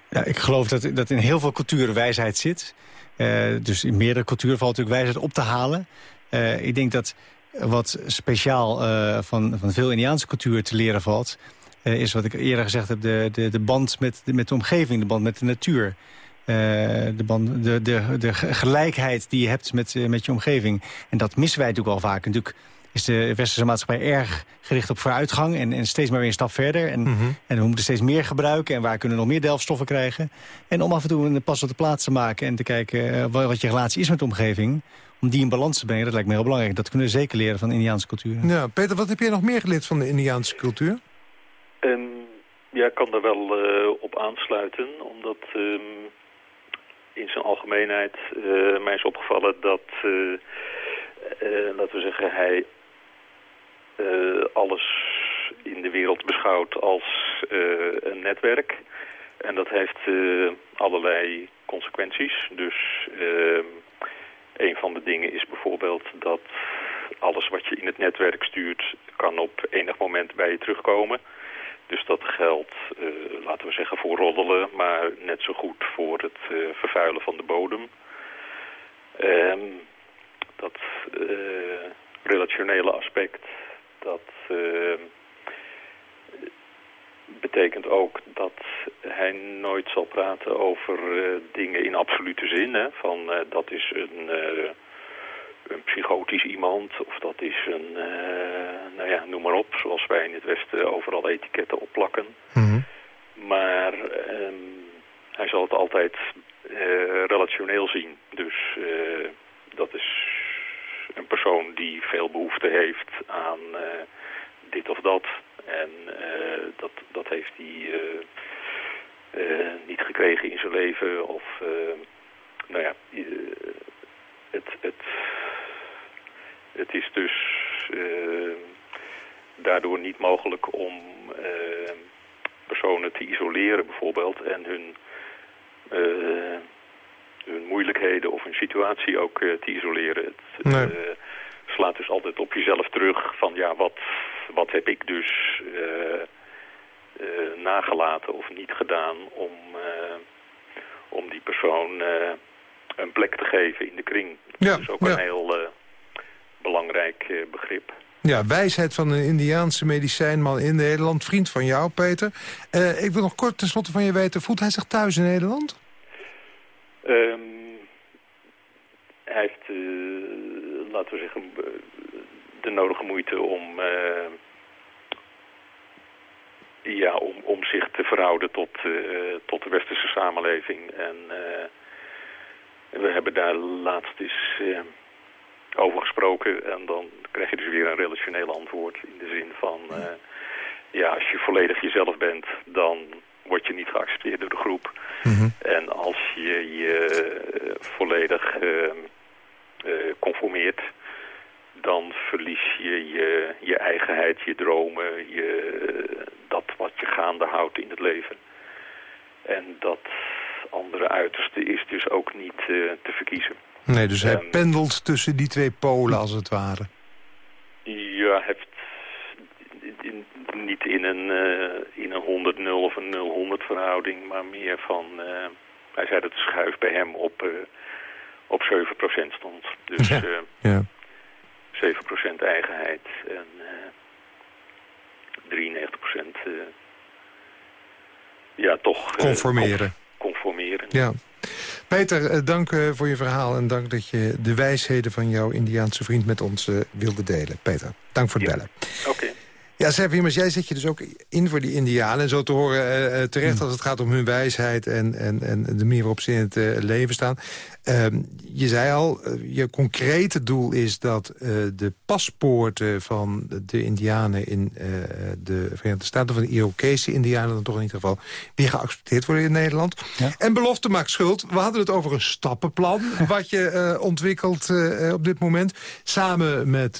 Ja, ik geloof dat, dat in heel veel culturen wijsheid zit. Uh, dus in meerdere culturen valt natuurlijk wijsheid op te halen. Uh, ik denk dat wat speciaal uh, van, van veel Indiaanse cultuur te leren valt... is wat ik eerder gezegd heb, de, de, de band met, met de omgeving, de band met de natuur. de, band, de, de, de gelijkheid die je hebt met, met je omgeving. En dat missen wij natuurlijk wel vaak. Natuurlijk is de westerse maatschappij erg gericht op vooruitgang... en, en steeds maar weer een stap verder. En, mhm. en we moeten steeds meer gebruiken en waar kunnen we nog meer delfstoffen krijgen. En om af en toe een pas op de plaats te maken... en te kijken uh, wat je relatie is met de omgeving... om die in balans te brengen, dat lijkt me heel belangrijk. Dat kunnen we zeker leren van de Indiaanse cultuur. Ja, Peter, wat heb jij nog meer geleerd van de Indiaanse cultuur? Ja, ik kan daar wel uh, op aansluiten, omdat... Um, in zijn algemeenheid uh, mij is opgevallen dat, laten we zeggen, hij uh, alles in de wereld beschouwt als uh, een netwerk. En dat heeft uh, allerlei consequenties. Dus een van de dingen is bijvoorbeeld dat alles wat je in het netwerk stuurt... kan op enig moment bij je terugkomen. Dus dat geldt, laten we zeggen, voor roddelen... maar net zo goed voor het vervuilen van de bodem. Um, dat relationele aspect dat uh, betekent ook dat hij nooit zal praten over dingen in absolute zin. Hè? Van dat is een, een psychotisch iemand of dat is een, nou ja, noem maar op. Zoals wij in het Westen overal etiketten opplakken. Mm Maar um, hij zal het altijd relationeel zien. Dus dat is een persoon die veel behoefte heeft aan dit of dat. En dat, dat heeft hij niet gekregen in zijn leven. Of, nou ja, het, het, het is dus daardoor niet mogelijk om personen te isoleren bijvoorbeeld en hun hun moeilijkheden of hun situatie ook te isoleren. Het nee. slaat dus altijd op jezelf terug van ja, wat, wat heb ik dus nagelaten of niet gedaan om, om die persoon een plek te geven in de kring. Ja, dat is ook een heel belangrijk begrip. Ja, wijsheid van een Indiaanse medicijnman in Nederland. Vriend van jou, Peter. ik wil nog kort tenslotte van je weten, voelt hij zich thuis in Nederland? Um, hij heeft, uh, laten we zeggen, de nodige moeite om, uh, ja, om, om zich te verhouden tot, tot de westerse samenleving. En we hebben daar laatst eens over gesproken. En dan krijg je dus weer een relationeel antwoord in de zin van... ja, als je volledig jezelf bent, dan word je niet geaccepteerd door de groep. Mhm. En als je je eh, volledig uh, conformeert, dan verlies je, je je eigenheid, je dromen, je, dat wat je gaande houdt in het leven. En dat andere uiterste is dus ook niet te verkiezen. Nee, dus hij pendelt tussen die twee polen als het ware. Ja, heeft niet in een, uh, in een 100-0 of een 0-100 verhouding, maar meer van... Uh, hij zei dat de schuif bij hem op, uh, op 7% stond. Dus ja, ja. 7% eigenheid en 93% ja, toch... Conformeren. conformeren. Ja. Peter, dank voor je verhaal en dank dat je de wijsheden van jouw Indiaanse vriend met ons wilde delen. Peter, dank voor het bellen. Oké. Ja, Servimus, jij zet je dus ook in voor die indianen. En zo te horen uh, terecht hmm. als het gaat om hun wijsheid... en, en, en de manier waarop ze in het uh, leven staan. Ehm, je zei al, je concrete doel is dat de paspoorten van de indianen... in de Verenigde Staten, van de Irokese indianen dan toch in ieder geval... weer geaccepteerd worden in Nederland. En belofte maakt schuld. We hadden het over een stappenplan... wat je ontwikkelt op dit moment. Samen met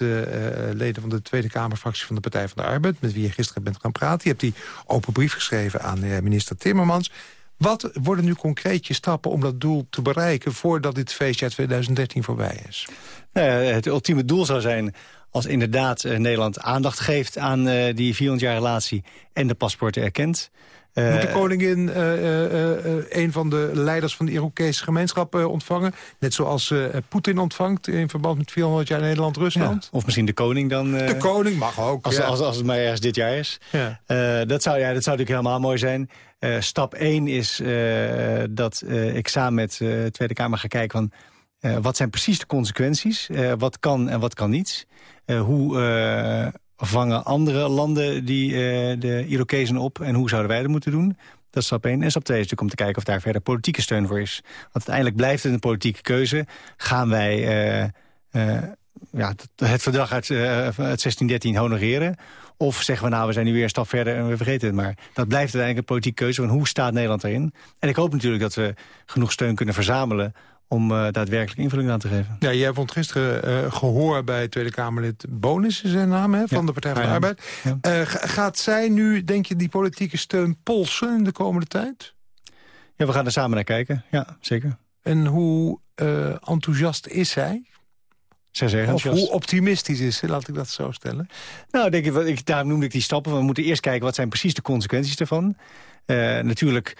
leden van de Tweede Kamerfractie van de Partij van de Arbeid... met wie je gisteren bent gaan praten. Je hebt die open brief geschreven aan eh, minister Timmermans. Wat worden nu concreet je stappen om dat doel te bereiken... voordat dit feestjaar 2013 voorbij is? Nou het ultieme doel zou zijn als inderdaad Nederland aandacht geeft aan die 400 jaar relatie... en de paspoorten erkent... Moet de koningin een van de leiders van de Irokese gemeenschap ontvangen? Net zoals Poetin ontvangt in verband met 400 jaar Nederland-Rusland? of misschien de koning dan. de koning mag ook, als, als, als, het maar ergens dit jaar is. Ja. dat, zou, ja, dat zou natuurlijk helemaal mooi zijn. stap 1 is dat ik samen met de Tweede Kamer ga kijken... van wat zijn precies de consequenties? wat kan en wat kan niet? hoe vangen andere landen die, uh, de Irokezen op... en hoe zouden wij dat moeten doen? Dat is stap 1. En stap 2 is natuurlijk om te kijken of daar verder politieke steun voor is. Want uiteindelijk blijft het een politieke keuze. Gaan wij uh, uh, ja, het verdrag uit, uit 1613 honoreren? Of zeggen we nou, we zijn nu weer een stap verder en we vergeten het maar. Dat blijft uiteindelijk een politieke keuze van hoe staat Nederland erin? En ik hoop natuurlijk dat we genoeg steun kunnen verzamelen om uh, daadwerkelijk invulling aan te geven. Ja, jij vond gisteren uh, gehoor bij Tweede Kamerlid Bonus, zijn naam, hè, van de Partij van de Arbeid. Uh, gaat zij nu, denk je, die politieke steun polsen in de komende tijd? Ja, we gaan er samen naar kijken, ja, zeker. En hoe enthousiast is zij? Zij zeggen, of hoe optimistisch is ze, laat ik dat zo stellen? Nou, denk ik, ik, daarom noemde ik die stappen. We moeten eerst kijken wat zijn precies de consequenties ervan. natuurlijk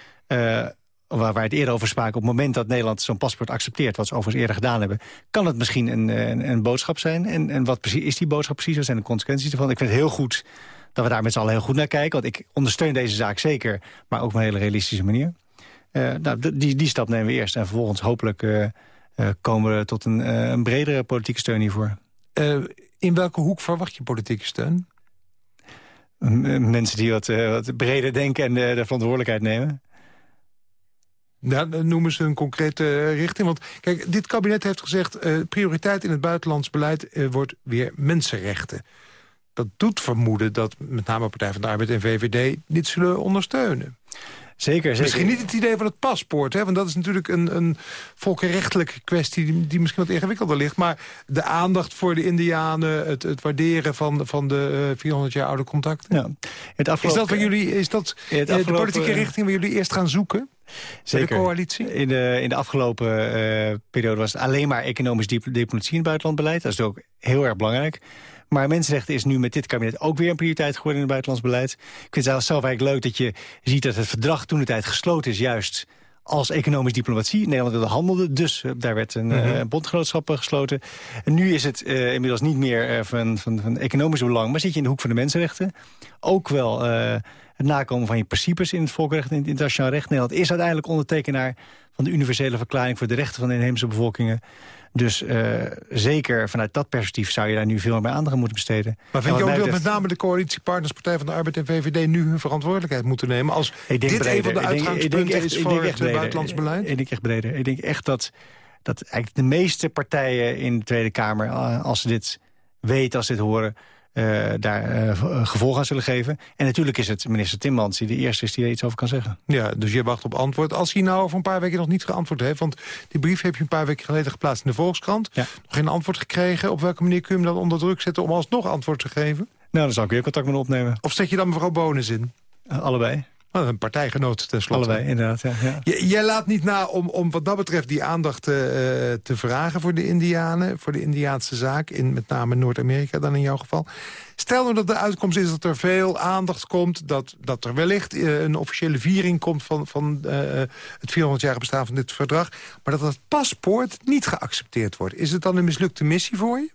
waar wij het eerder over spraken... op het moment dat Nederland zo'n paspoort accepteert... wat ze overigens eerder gedaan hebben... kan het misschien een, een, een boodschap zijn. En, en wat precies, is die boodschap precies? Wat zijn de consequenties ervan? Ik vind het heel goed dat we daar met z'n allen heel goed naar kijken. Want ik ondersteun deze zaak zeker, maar ook op een hele realistische manier. Uh, nou, die, die stap nemen we eerst. En vervolgens hopelijk uh, uh, komen we tot een, een, bredere politieke steun hiervoor. in welke hoek verwacht je politieke steun? mensen die wat, wat breder denken en de, de verantwoordelijkheid nemen. Ja, noemen ze een concrete eh, richting. Want kijk, dit kabinet heeft gezegd... Uh, prioriteit in het buitenlands beleid uh, wordt weer mensenrechten. Dat doet vermoeden dat met name Partij van de Arbeid en VVD... dit zullen ondersteunen. Zeker, zeker. Misschien niet het idee van het paspoort, hè, want dat is natuurlijk een, een volkenrechtelijke kwestie die, die, misschien wat ingewikkelder ligt. Maar de aandacht voor de Indianen, het, het waarderen van, van de uh, 400 jaar oude contacten. Ja. Het afgelopen, is dat, jullie, is dat de politieke richting waar jullie eerst gaan zoeken? Zeker. de coalitie? In de, in de afgelopen uh, periode was het alleen maar economisch diplomatie in het buitenlandbeleid. Dat is ook heel erg belangrijk. Maar mensenrechten is nu met dit kabinet ook weer een prioriteit geworden in het buitenlands beleid. Ik vind het zelf eigenlijk leuk dat je ziet dat het verdrag toen de tijd gesloten is... juist als economisch diplomatie. Nederland wilde handelde, dus uh, daar werd een mm -hmm. bondgenootschap gesloten. En nu is het uh, inmiddels niet meer van, van, van economisch belang... maar zit je in de hoek van de mensenrechten. Ook wel het nakomen van je principes in het volkenrecht en in het internationaal recht. Nederland is uiteindelijk ondertekenaar van de universele verklaring voor de rechten van de inheemse bevolkingen. Dus uh, zeker vanuit dat perspectief zou je daar nu veel meer aandacht aan moeten besteden. Maar vind je ook dat met name de coalitiepartners Partij van de Arbeid en VVD nu hun verantwoordelijkheid moeten nemen? Als dit breder. een van de uitgangspunten is voor het buitenlands beleid? Ik denk echt breder. Ik denk echt dat, dat eigenlijk de meeste partijen in de Tweede Kamer, eh, als ze dit weten, als ze dit horen uh, daar uh, gevolg aan zullen geven. En natuurlijk is het minister Timmans die de eerste is die er iets over kan zeggen. Ja, dus je wacht op antwoord. Als hij nou over een paar weken nog niet geantwoord heeft... want die brief heb je een paar weken geleden geplaatst in de Volkskrant... Ja. nog geen antwoord gekregen. Op welke manier kun je hem dan onder druk zetten om alsnog antwoord te geven? Nou, dan zou ik weer contact met hem opnemen. Of zet je dan mevrouw Bonus in? Uh, allebei. Oh, een partijgenoot tenslotte. Allebei, inderdaad. Ja, ja. jij laat niet na om, om wat dat betreft die aandacht uh, te vragen voor de Indianen. Voor de Indiaanse zaak, in met name Noord-Amerika dan in jouw geval. Stel nou dat de uitkomst is dat er veel aandacht komt... dat, dat er wellicht uh, een officiële viering komt van, van uh, het 400-jarige bestaan van dit verdrag... maar dat dat paspoort niet geaccepteerd wordt. Is het dan een mislukte missie voor je?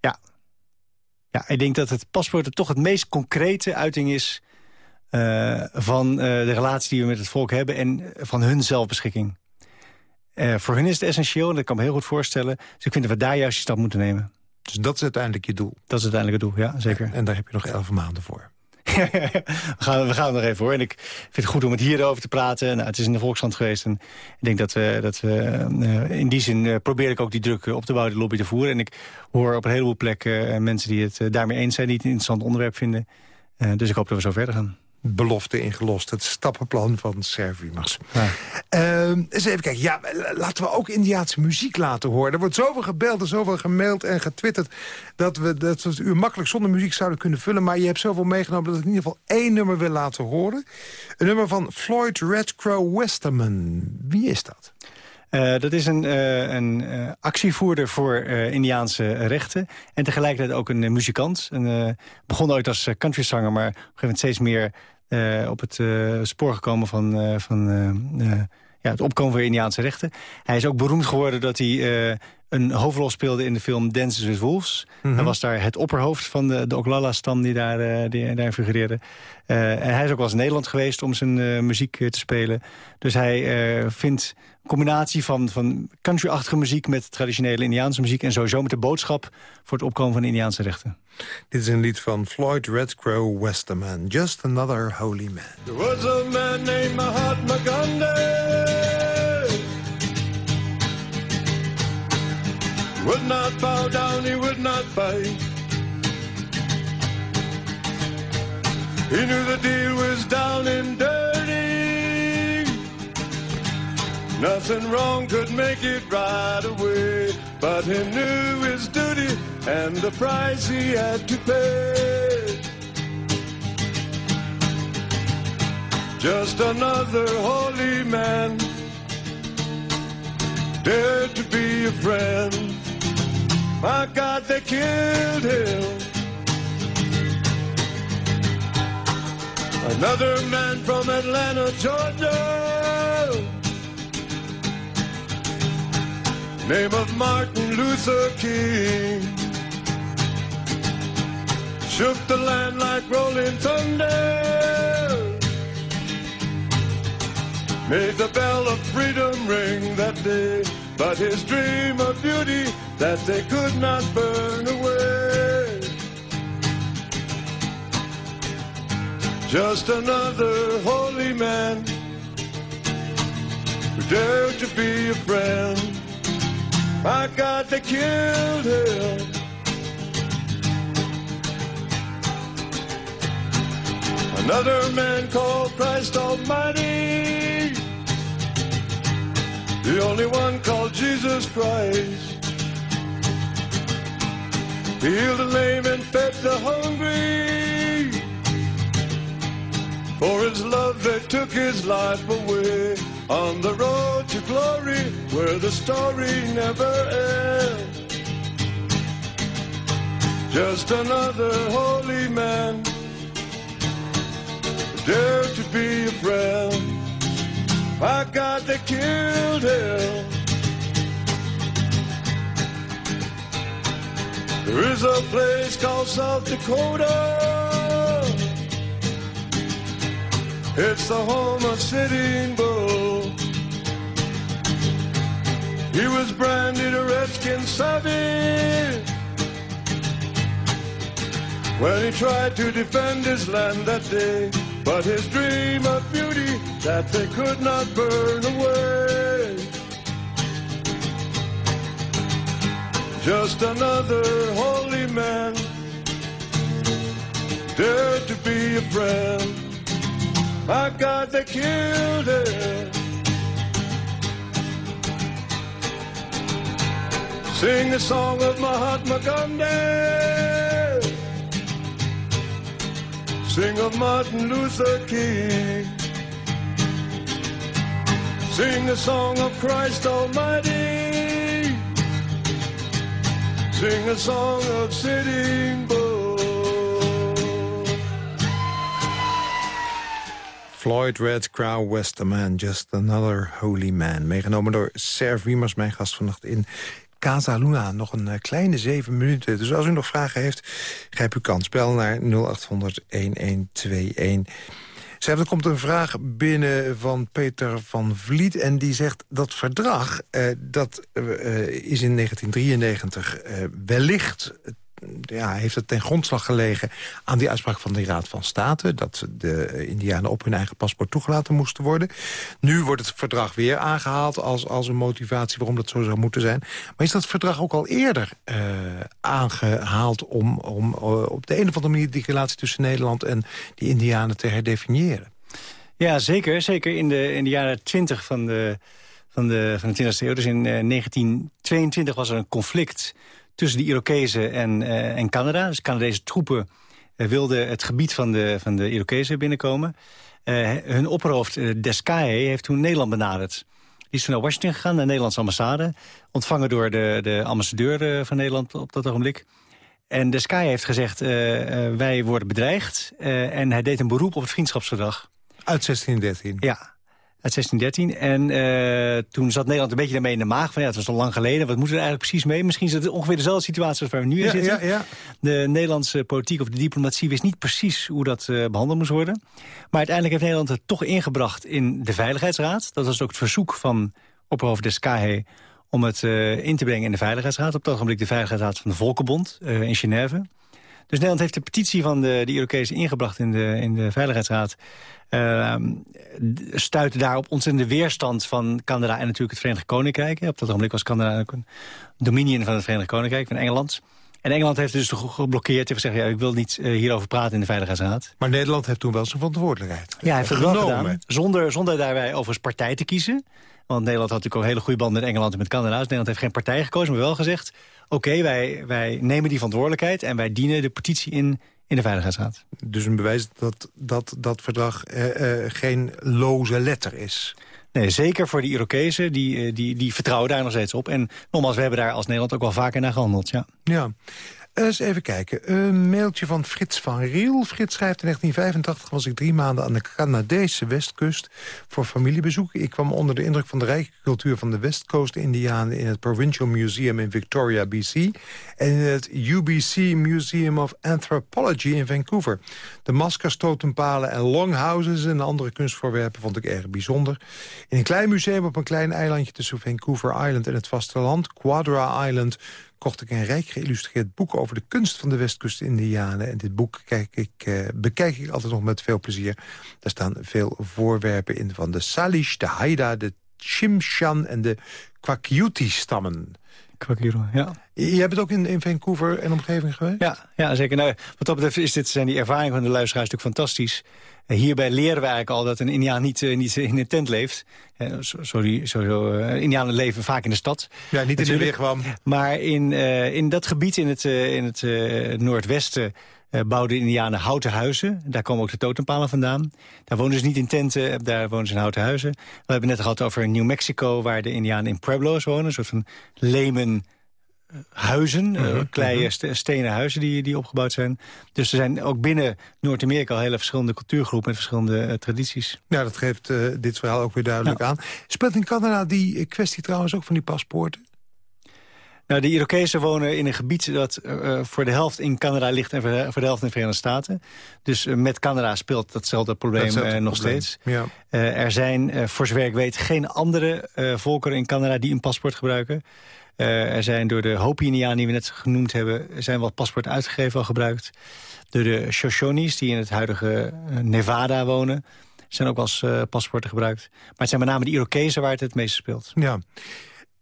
Ja. Ja, ik denk dat het paspoort er toch het meest concrete uiting is uh, van uh, de relatie die we met het volk hebben... en van hun zelfbeschikking. Uh, voor hun is het essentieel, en dat kan me heel goed voorstellen. Dus ik vind dat we daar juist die stap moeten nemen. Dus dat is uiteindelijk je doel? Dat is uiteindelijk het doel, ja, zeker. En, en daar heb je nog elf maanden voor. we, gaan, we gaan er nog even voor. En ik vind het goed om het hierover te praten. Nou, het is in de Volkskrant geweest. En ik denk dat we, dat we in die zin probeer ik ook die druk op te bouwen, de lobby te voeren. En ik hoor op een heleboel plekken mensen die het daarmee eens zijn... die het een interessant onderwerp vinden. dus ik hoop dat we zo verder gaan belofte ingelost. Het stappenplan van Servimas. Ja. Uh, eens even kijken. Ja, laten we ook Indiaanse muziek laten horen. Er wordt zoveel gebeld en zoveel gemaild en getwitterd... dat we, dat we het uur makkelijk zonder muziek zouden kunnen vullen. Maar je hebt zoveel meegenomen dat ik in ieder geval één nummer wil laten horen. Een nummer van Floyd Redcrow Westerman. Wie is dat? Dat is een, een actievoerder voor Indiaanse rechten. En tegelijkertijd ook een muzikant. Begon ooit als countryzanger, maar op een gegeven moment steeds meer op het spoor gekomen van, van ja, het opkomen voor Indiaanse rechten. Hij is ook beroemd geworden dat hij een hoofdrol speelde in de film Dances with Wolves. Mm Hij was daar het opperhoofd van de, de Oglala-stam die daar, uh, die daar figureerde. Uh, en hij is ook wel eens in Nederland geweest om zijn uh, muziek te spelen. Dus hij vindt een combinatie van, van country-achtige muziek... met traditionele Indiaanse muziek... en sowieso met de boodschap voor het opkomen van de Indiaanse rechten. Dit is een lied van Floyd Redcrow Westerman. Just Another Holy Man. There was a man named Mahatma Gandhi would not bow down, he would not fight. He knew the deal was down and dirty. Nothing wrong could make it right away. But he knew his duty and the price he had to pay. Just another holy man dared to be a friend my God, they killed him. Another man from Atlanta, Georgia. Name of Martin Luther King. Shook the land like rolling thunder. Made the bell of freedom ring that day. But his dream of beauty that they could not burn away. Just another holy man who dared to be a friend. My God, they killed him. Another man called Christ Almighty. The only one called Jesus Christ. healed the lame and fed the hungry. For his love they took his life away on the road to glory where the story never ends. Just another holy man dare to be a friend. My God, they killed him. There is a place called South Dakota. It's the home of Sitting Bull. He was branded a redskin savage when he tried to defend his land that day. But his dream of beauty that they could not burn away. just another holy man. dared to be a friend. My God, they killed him. Sing the song of Mahatma Gandhi. Sing of Martin Luther King. Sing the song of Christ Almighty. sing a song of Sitting Bull. Floyd Red Crow Westerman, Just Another Holy Man. Meegenomen door Serv Wiemers, mijn gast vannacht in Casa Luna. Nog een uh, kleine zeven minuten. Dus als u nog vragen heeft, grijp uw kans. Bel naar 0800-1121. Er komt een vraag binnen van Peter van Vliet... en die zegt dat verdrag, eh, dat uh, is in 1993 uh, wellicht ja, heeft het ten grondslag gelegen aan die uitspraak van de Raad van State... dat de Indianen op hun eigen paspoort toegelaten moesten worden. Nu wordt het verdrag weer aangehaald als, als een motivatie waarom dat zo zou moeten zijn. Maar is dat verdrag ook al eerder uh, aangehaald... om, om uh, op de een of andere manier die relatie tussen Nederland en die Indianen te herdefiniëren? Ja, zeker. Zeker in de, in de jaren twintig van de, van, de, van de 20e eeuw. Dus in uh, 1922 was er een conflict tussen de Irokezen en, uh, en Canada. Dus Canadese troepen uh, wilden het gebied van de, van de Irokezen binnenkomen. Uh, hun opperhoofd Descae heeft toen Nederland benaderd. Die is toen naar Washington gegaan, naar de Nederlandse ambassade. Ontvangen door de, de ambassadeur van Nederland op dat ogenblik. En de Sky heeft gezegd, wij worden bedreigd. en hij deed een beroep op het vriendschapsverdrag. Uit 1613? Ja, uit 1613. En uh, toen zat Nederland een beetje daarmee in de maag. Van ja, het was al lang geleden. Wat moeten we er eigenlijk precies mee? Misschien is het ongeveer dezelfde situatie als waar we nu in zitten. Ja, ja. De Nederlandse politiek of de diplomatie wist niet precies hoe dat uh, behandeld moest worden. Maar uiteindelijk heeft Nederland het toch ingebracht in de Veiligheidsraad. Dat was ook het verzoek van opperhoofd Descahe om het uh, in te brengen in de Veiligheidsraad. Op dat ogenblik de Veiligheidsraad van de Volkenbond in Genève. Dus Nederland heeft de petitie van de, de Irokezen ingebracht in de, in de Veiligheidsraad. Uh, stuitte daarop ontzettende weerstand van Canada en natuurlijk het Verenigd Koninkrijk. Op dat ogenblik was Canada ook een dominion van het Verenigd Koninkrijk, van Engeland. En Engeland heeft dus geblokkeerd. Heeft gezegd, ja, ik wil niet uh, hierover praten in de Veiligheidsraad. Maar Nederland heeft toen wel zijn verantwoordelijkheid Ja, hij heeft het wel gedaan. Zonder, zonder daarbij overigens partij te kiezen. Want Nederland had natuurlijk ook een hele goede band met Engeland en met Canada. Dus Nederland heeft geen partij gekozen, maar wel gezegd... oké, wij, wij nemen die verantwoordelijkheid en wij dienen de petitie in in de Veiligheidsraad. Dus een bewijs dat dat, dat verdrag eh, eh, geen loze letter is. Nee, zeker voor de Irokezen, die, eh, die, die vertrouwen daar nog steeds op. En nogmaals, we hebben daar als Nederland ook wel vaker naar gehandeld. Ja. ja. Eens even kijken. Een mailtje van Frits van Riel. Frits schrijft in 1985 was ik drie maanden aan de Canadese westkust voor familiebezoek. Ik kwam onder de indruk van de rijke cultuur van de West Coast Indianen in het Provincial Museum in Victoria, BC. En in het UBC Museum of Anthropology in Vancouver. De maskers, totempalen en longhouses en andere kunstvoorwerpen vond ik erg bijzonder. In een klein museum op een klein eilandje tussen Vancouver Island en het vasteland, Quadra Island kocht ik een rijk geïllustreerd boek over de kunst van de Westkust-Indianen. En dit boek kijk ik, uh, bekijk ik altijd nog met veel plezier. Daar staan veel voorwerpen in van de Salish, de Haida, de Chimshan en de Kwakiuti-stammen. Kwakiro, ja. Je bent ook in, in Vancouver en omgeving geweest? Ja, ja zeker. Nou, wat dat betreft is dit, zijn die ervaringen van de luisteraars natuurlijk fantastisch. Eh, hierbij leren we eigenlijk al dat een indiaan niet, niet in een tent leeft. Uh, sorry, sowieso, indianen leven vaak in de stad. Ja, niet in de weerkwam. Maar in, in dat gebied in het, in het noordwesten bouwden indianen houten huizen. Daar komen ook de totempalen vandaan. Daar wonen ze niet in tenten, daar wonen ze in houten huizen. We hebben net gehad over New Mexico... waar de indianen in pueblos wonen. Een soort van lemen huizen, mm -hmm. kleine stenen huizen die, die opgebouwd zijn. Dus er zijn ook binnen Noord-Amerika al hele verschillende cultuurgroepen met verschillende uh, tradities. Ja, dat geeft uh, dit verhaal ook weer duidelijk aan. Speelt in Canada die kwestie trouwens ook van die paspoorten? Nou, de Irokezen wonen in een gebied dat uh, voor de helft in Canada ligt... en voor de, helft in de Verenigde Staten. Dus uh, met Canada speelt datzelfde probleem uh, nog probleem. steeds. Ja. er zijn, voor zover ik weet, geen andere volkeren in Canada... die een paspoort gebruiken. Er zijn door de Hopi-Indianen die we net genoemd hebben... zijn wat paspoorten uitgegeven al gebruikt. Door de Shoshones die in het huidige Nevada wonen... zijn ook als paspoorten gebruikt. Maar het zijn met name de Irokezen waar het het meeste speelt. Ja.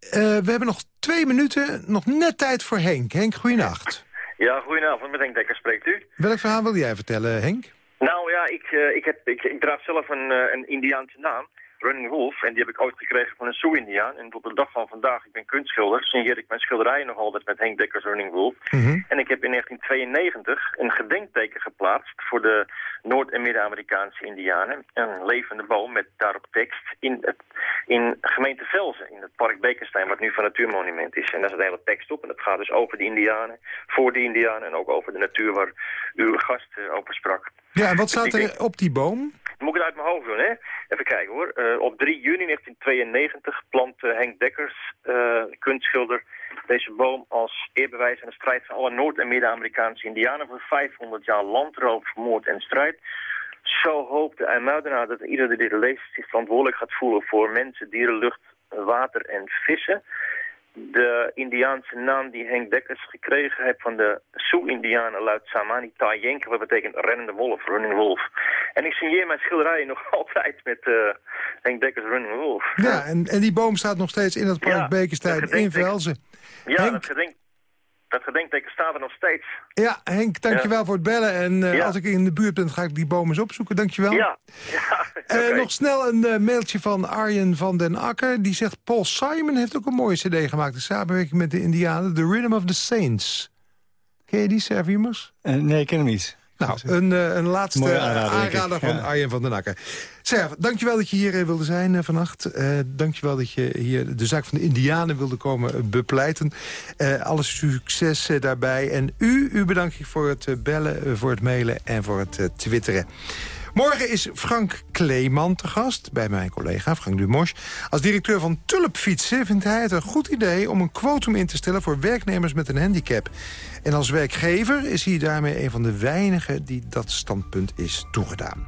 Uh, we hebben nog twee minuten, nog net tijd voor Henk. Henk, goeienacht. Ja, goedenavond. Met Henk Dekker spreekt u. Welk verhaal wil jij vertellen, Henk? Nou ja, ik, ik, heb, ik, ik draag zelf een, een Indiaanse naam. Running Wolf. En die heb ik ooit gekregen van een Sioux-Indiaan. En tot de dag van vandaag, ik ben kunstschilder, signeer ik mijn schilderijen nog altijd met Henk Dekkers Running Wolf. Mm -hmm. En ik heb in 1992 een gedenkteken geplaatst voor de Noord- en Midden-Amerikaanse Indianen. Een levende boom met daarop tekst in, het, in gemeente Velzen, in het park Bekenstein, wat nu van Natuurmonument is. En daar zit een hele tekst op en dat gaat dus over de Indianen, voor de Indianen en ook over de natuur waar uw gast over sprak. Ja, en wat staat er op die boom? Moet ik het uit mijn hoofd doen, hè? Even kijken hoor. Uh, op 3 juni 1992 plant uh, Henk Dekkers, uh, kunstschilder, deze boom als eerbewijs aan de strijd van alle Noord- en Midden-Amerikaanse indianen voor 500 jaar landroof, moord en strijd. Zo hoopte daarna dat ieder die dit leest zich verantwoordelijk gaat voelen voor mensen, dieren, lucht, water en vissen de Indiaanse naam die Henk Dekkers gekregen heeft van de Sioux-Indianen luidt Samani Tayenke, wat betekent rennende wolf, running wolf. En ik signeer mijn schilderijen nog altijd met uh, Henk Dekkers running wolf. Ja, en, en die boom staat nog steeds in het park ja, Bekenstein in Velzen. Ja, Henk... dat gedenk, dat gedenkteken staat er nog steeds. Ja, Henk, dankjewel ja. voor het bellen. En uh, ja. als ik in de buurt ben, ga ik die boom eens opzoeken. Dankjewel. Ja. ja okay. uh, nog snel een uh, mailtje van Arjen van den Akker. Die zegt, Paul Simon heeft ook een mooie cd gemaakt... in samenwerking met de Indianen, The Rhythm of the Saints. Ken je die, Servimers? nee, ik ken hem niet. Nou, een, eh, een laatste aanrader, van Ja. Arjen van den Akker. Zeg, dankjewel dat je hier eh, wilde zijn eh, vannacht. Eh dankjewel dat je hier de zaak van de Indianen wilde komen bepleiten. Eh alle succes daarbij. En u, u bedank ik voor het bellen, voor het mailen en voor het twitteren. Morgen is Frank Kleeman te gast bij mijn collega Frank Dumos. Als directeur van Tulpfietsen vindt hij het een goed idee... om een quotum in te stellen voor werknemers met een handicap. En als werkgever is hij daarmee een van de weinigen... die dat standpunt is toegedaan.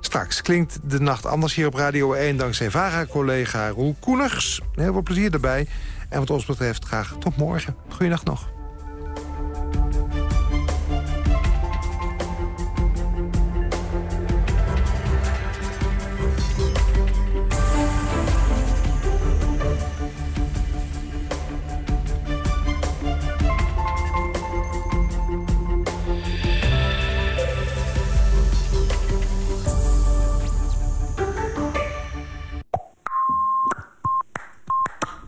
Straks klinkt de nacht anders hier op Radio 1... dankzij VARA-collega Roel Koeners. Heel veel plezier daarbij. En wat ons betreft graag tot morgen. Goeienacht nog.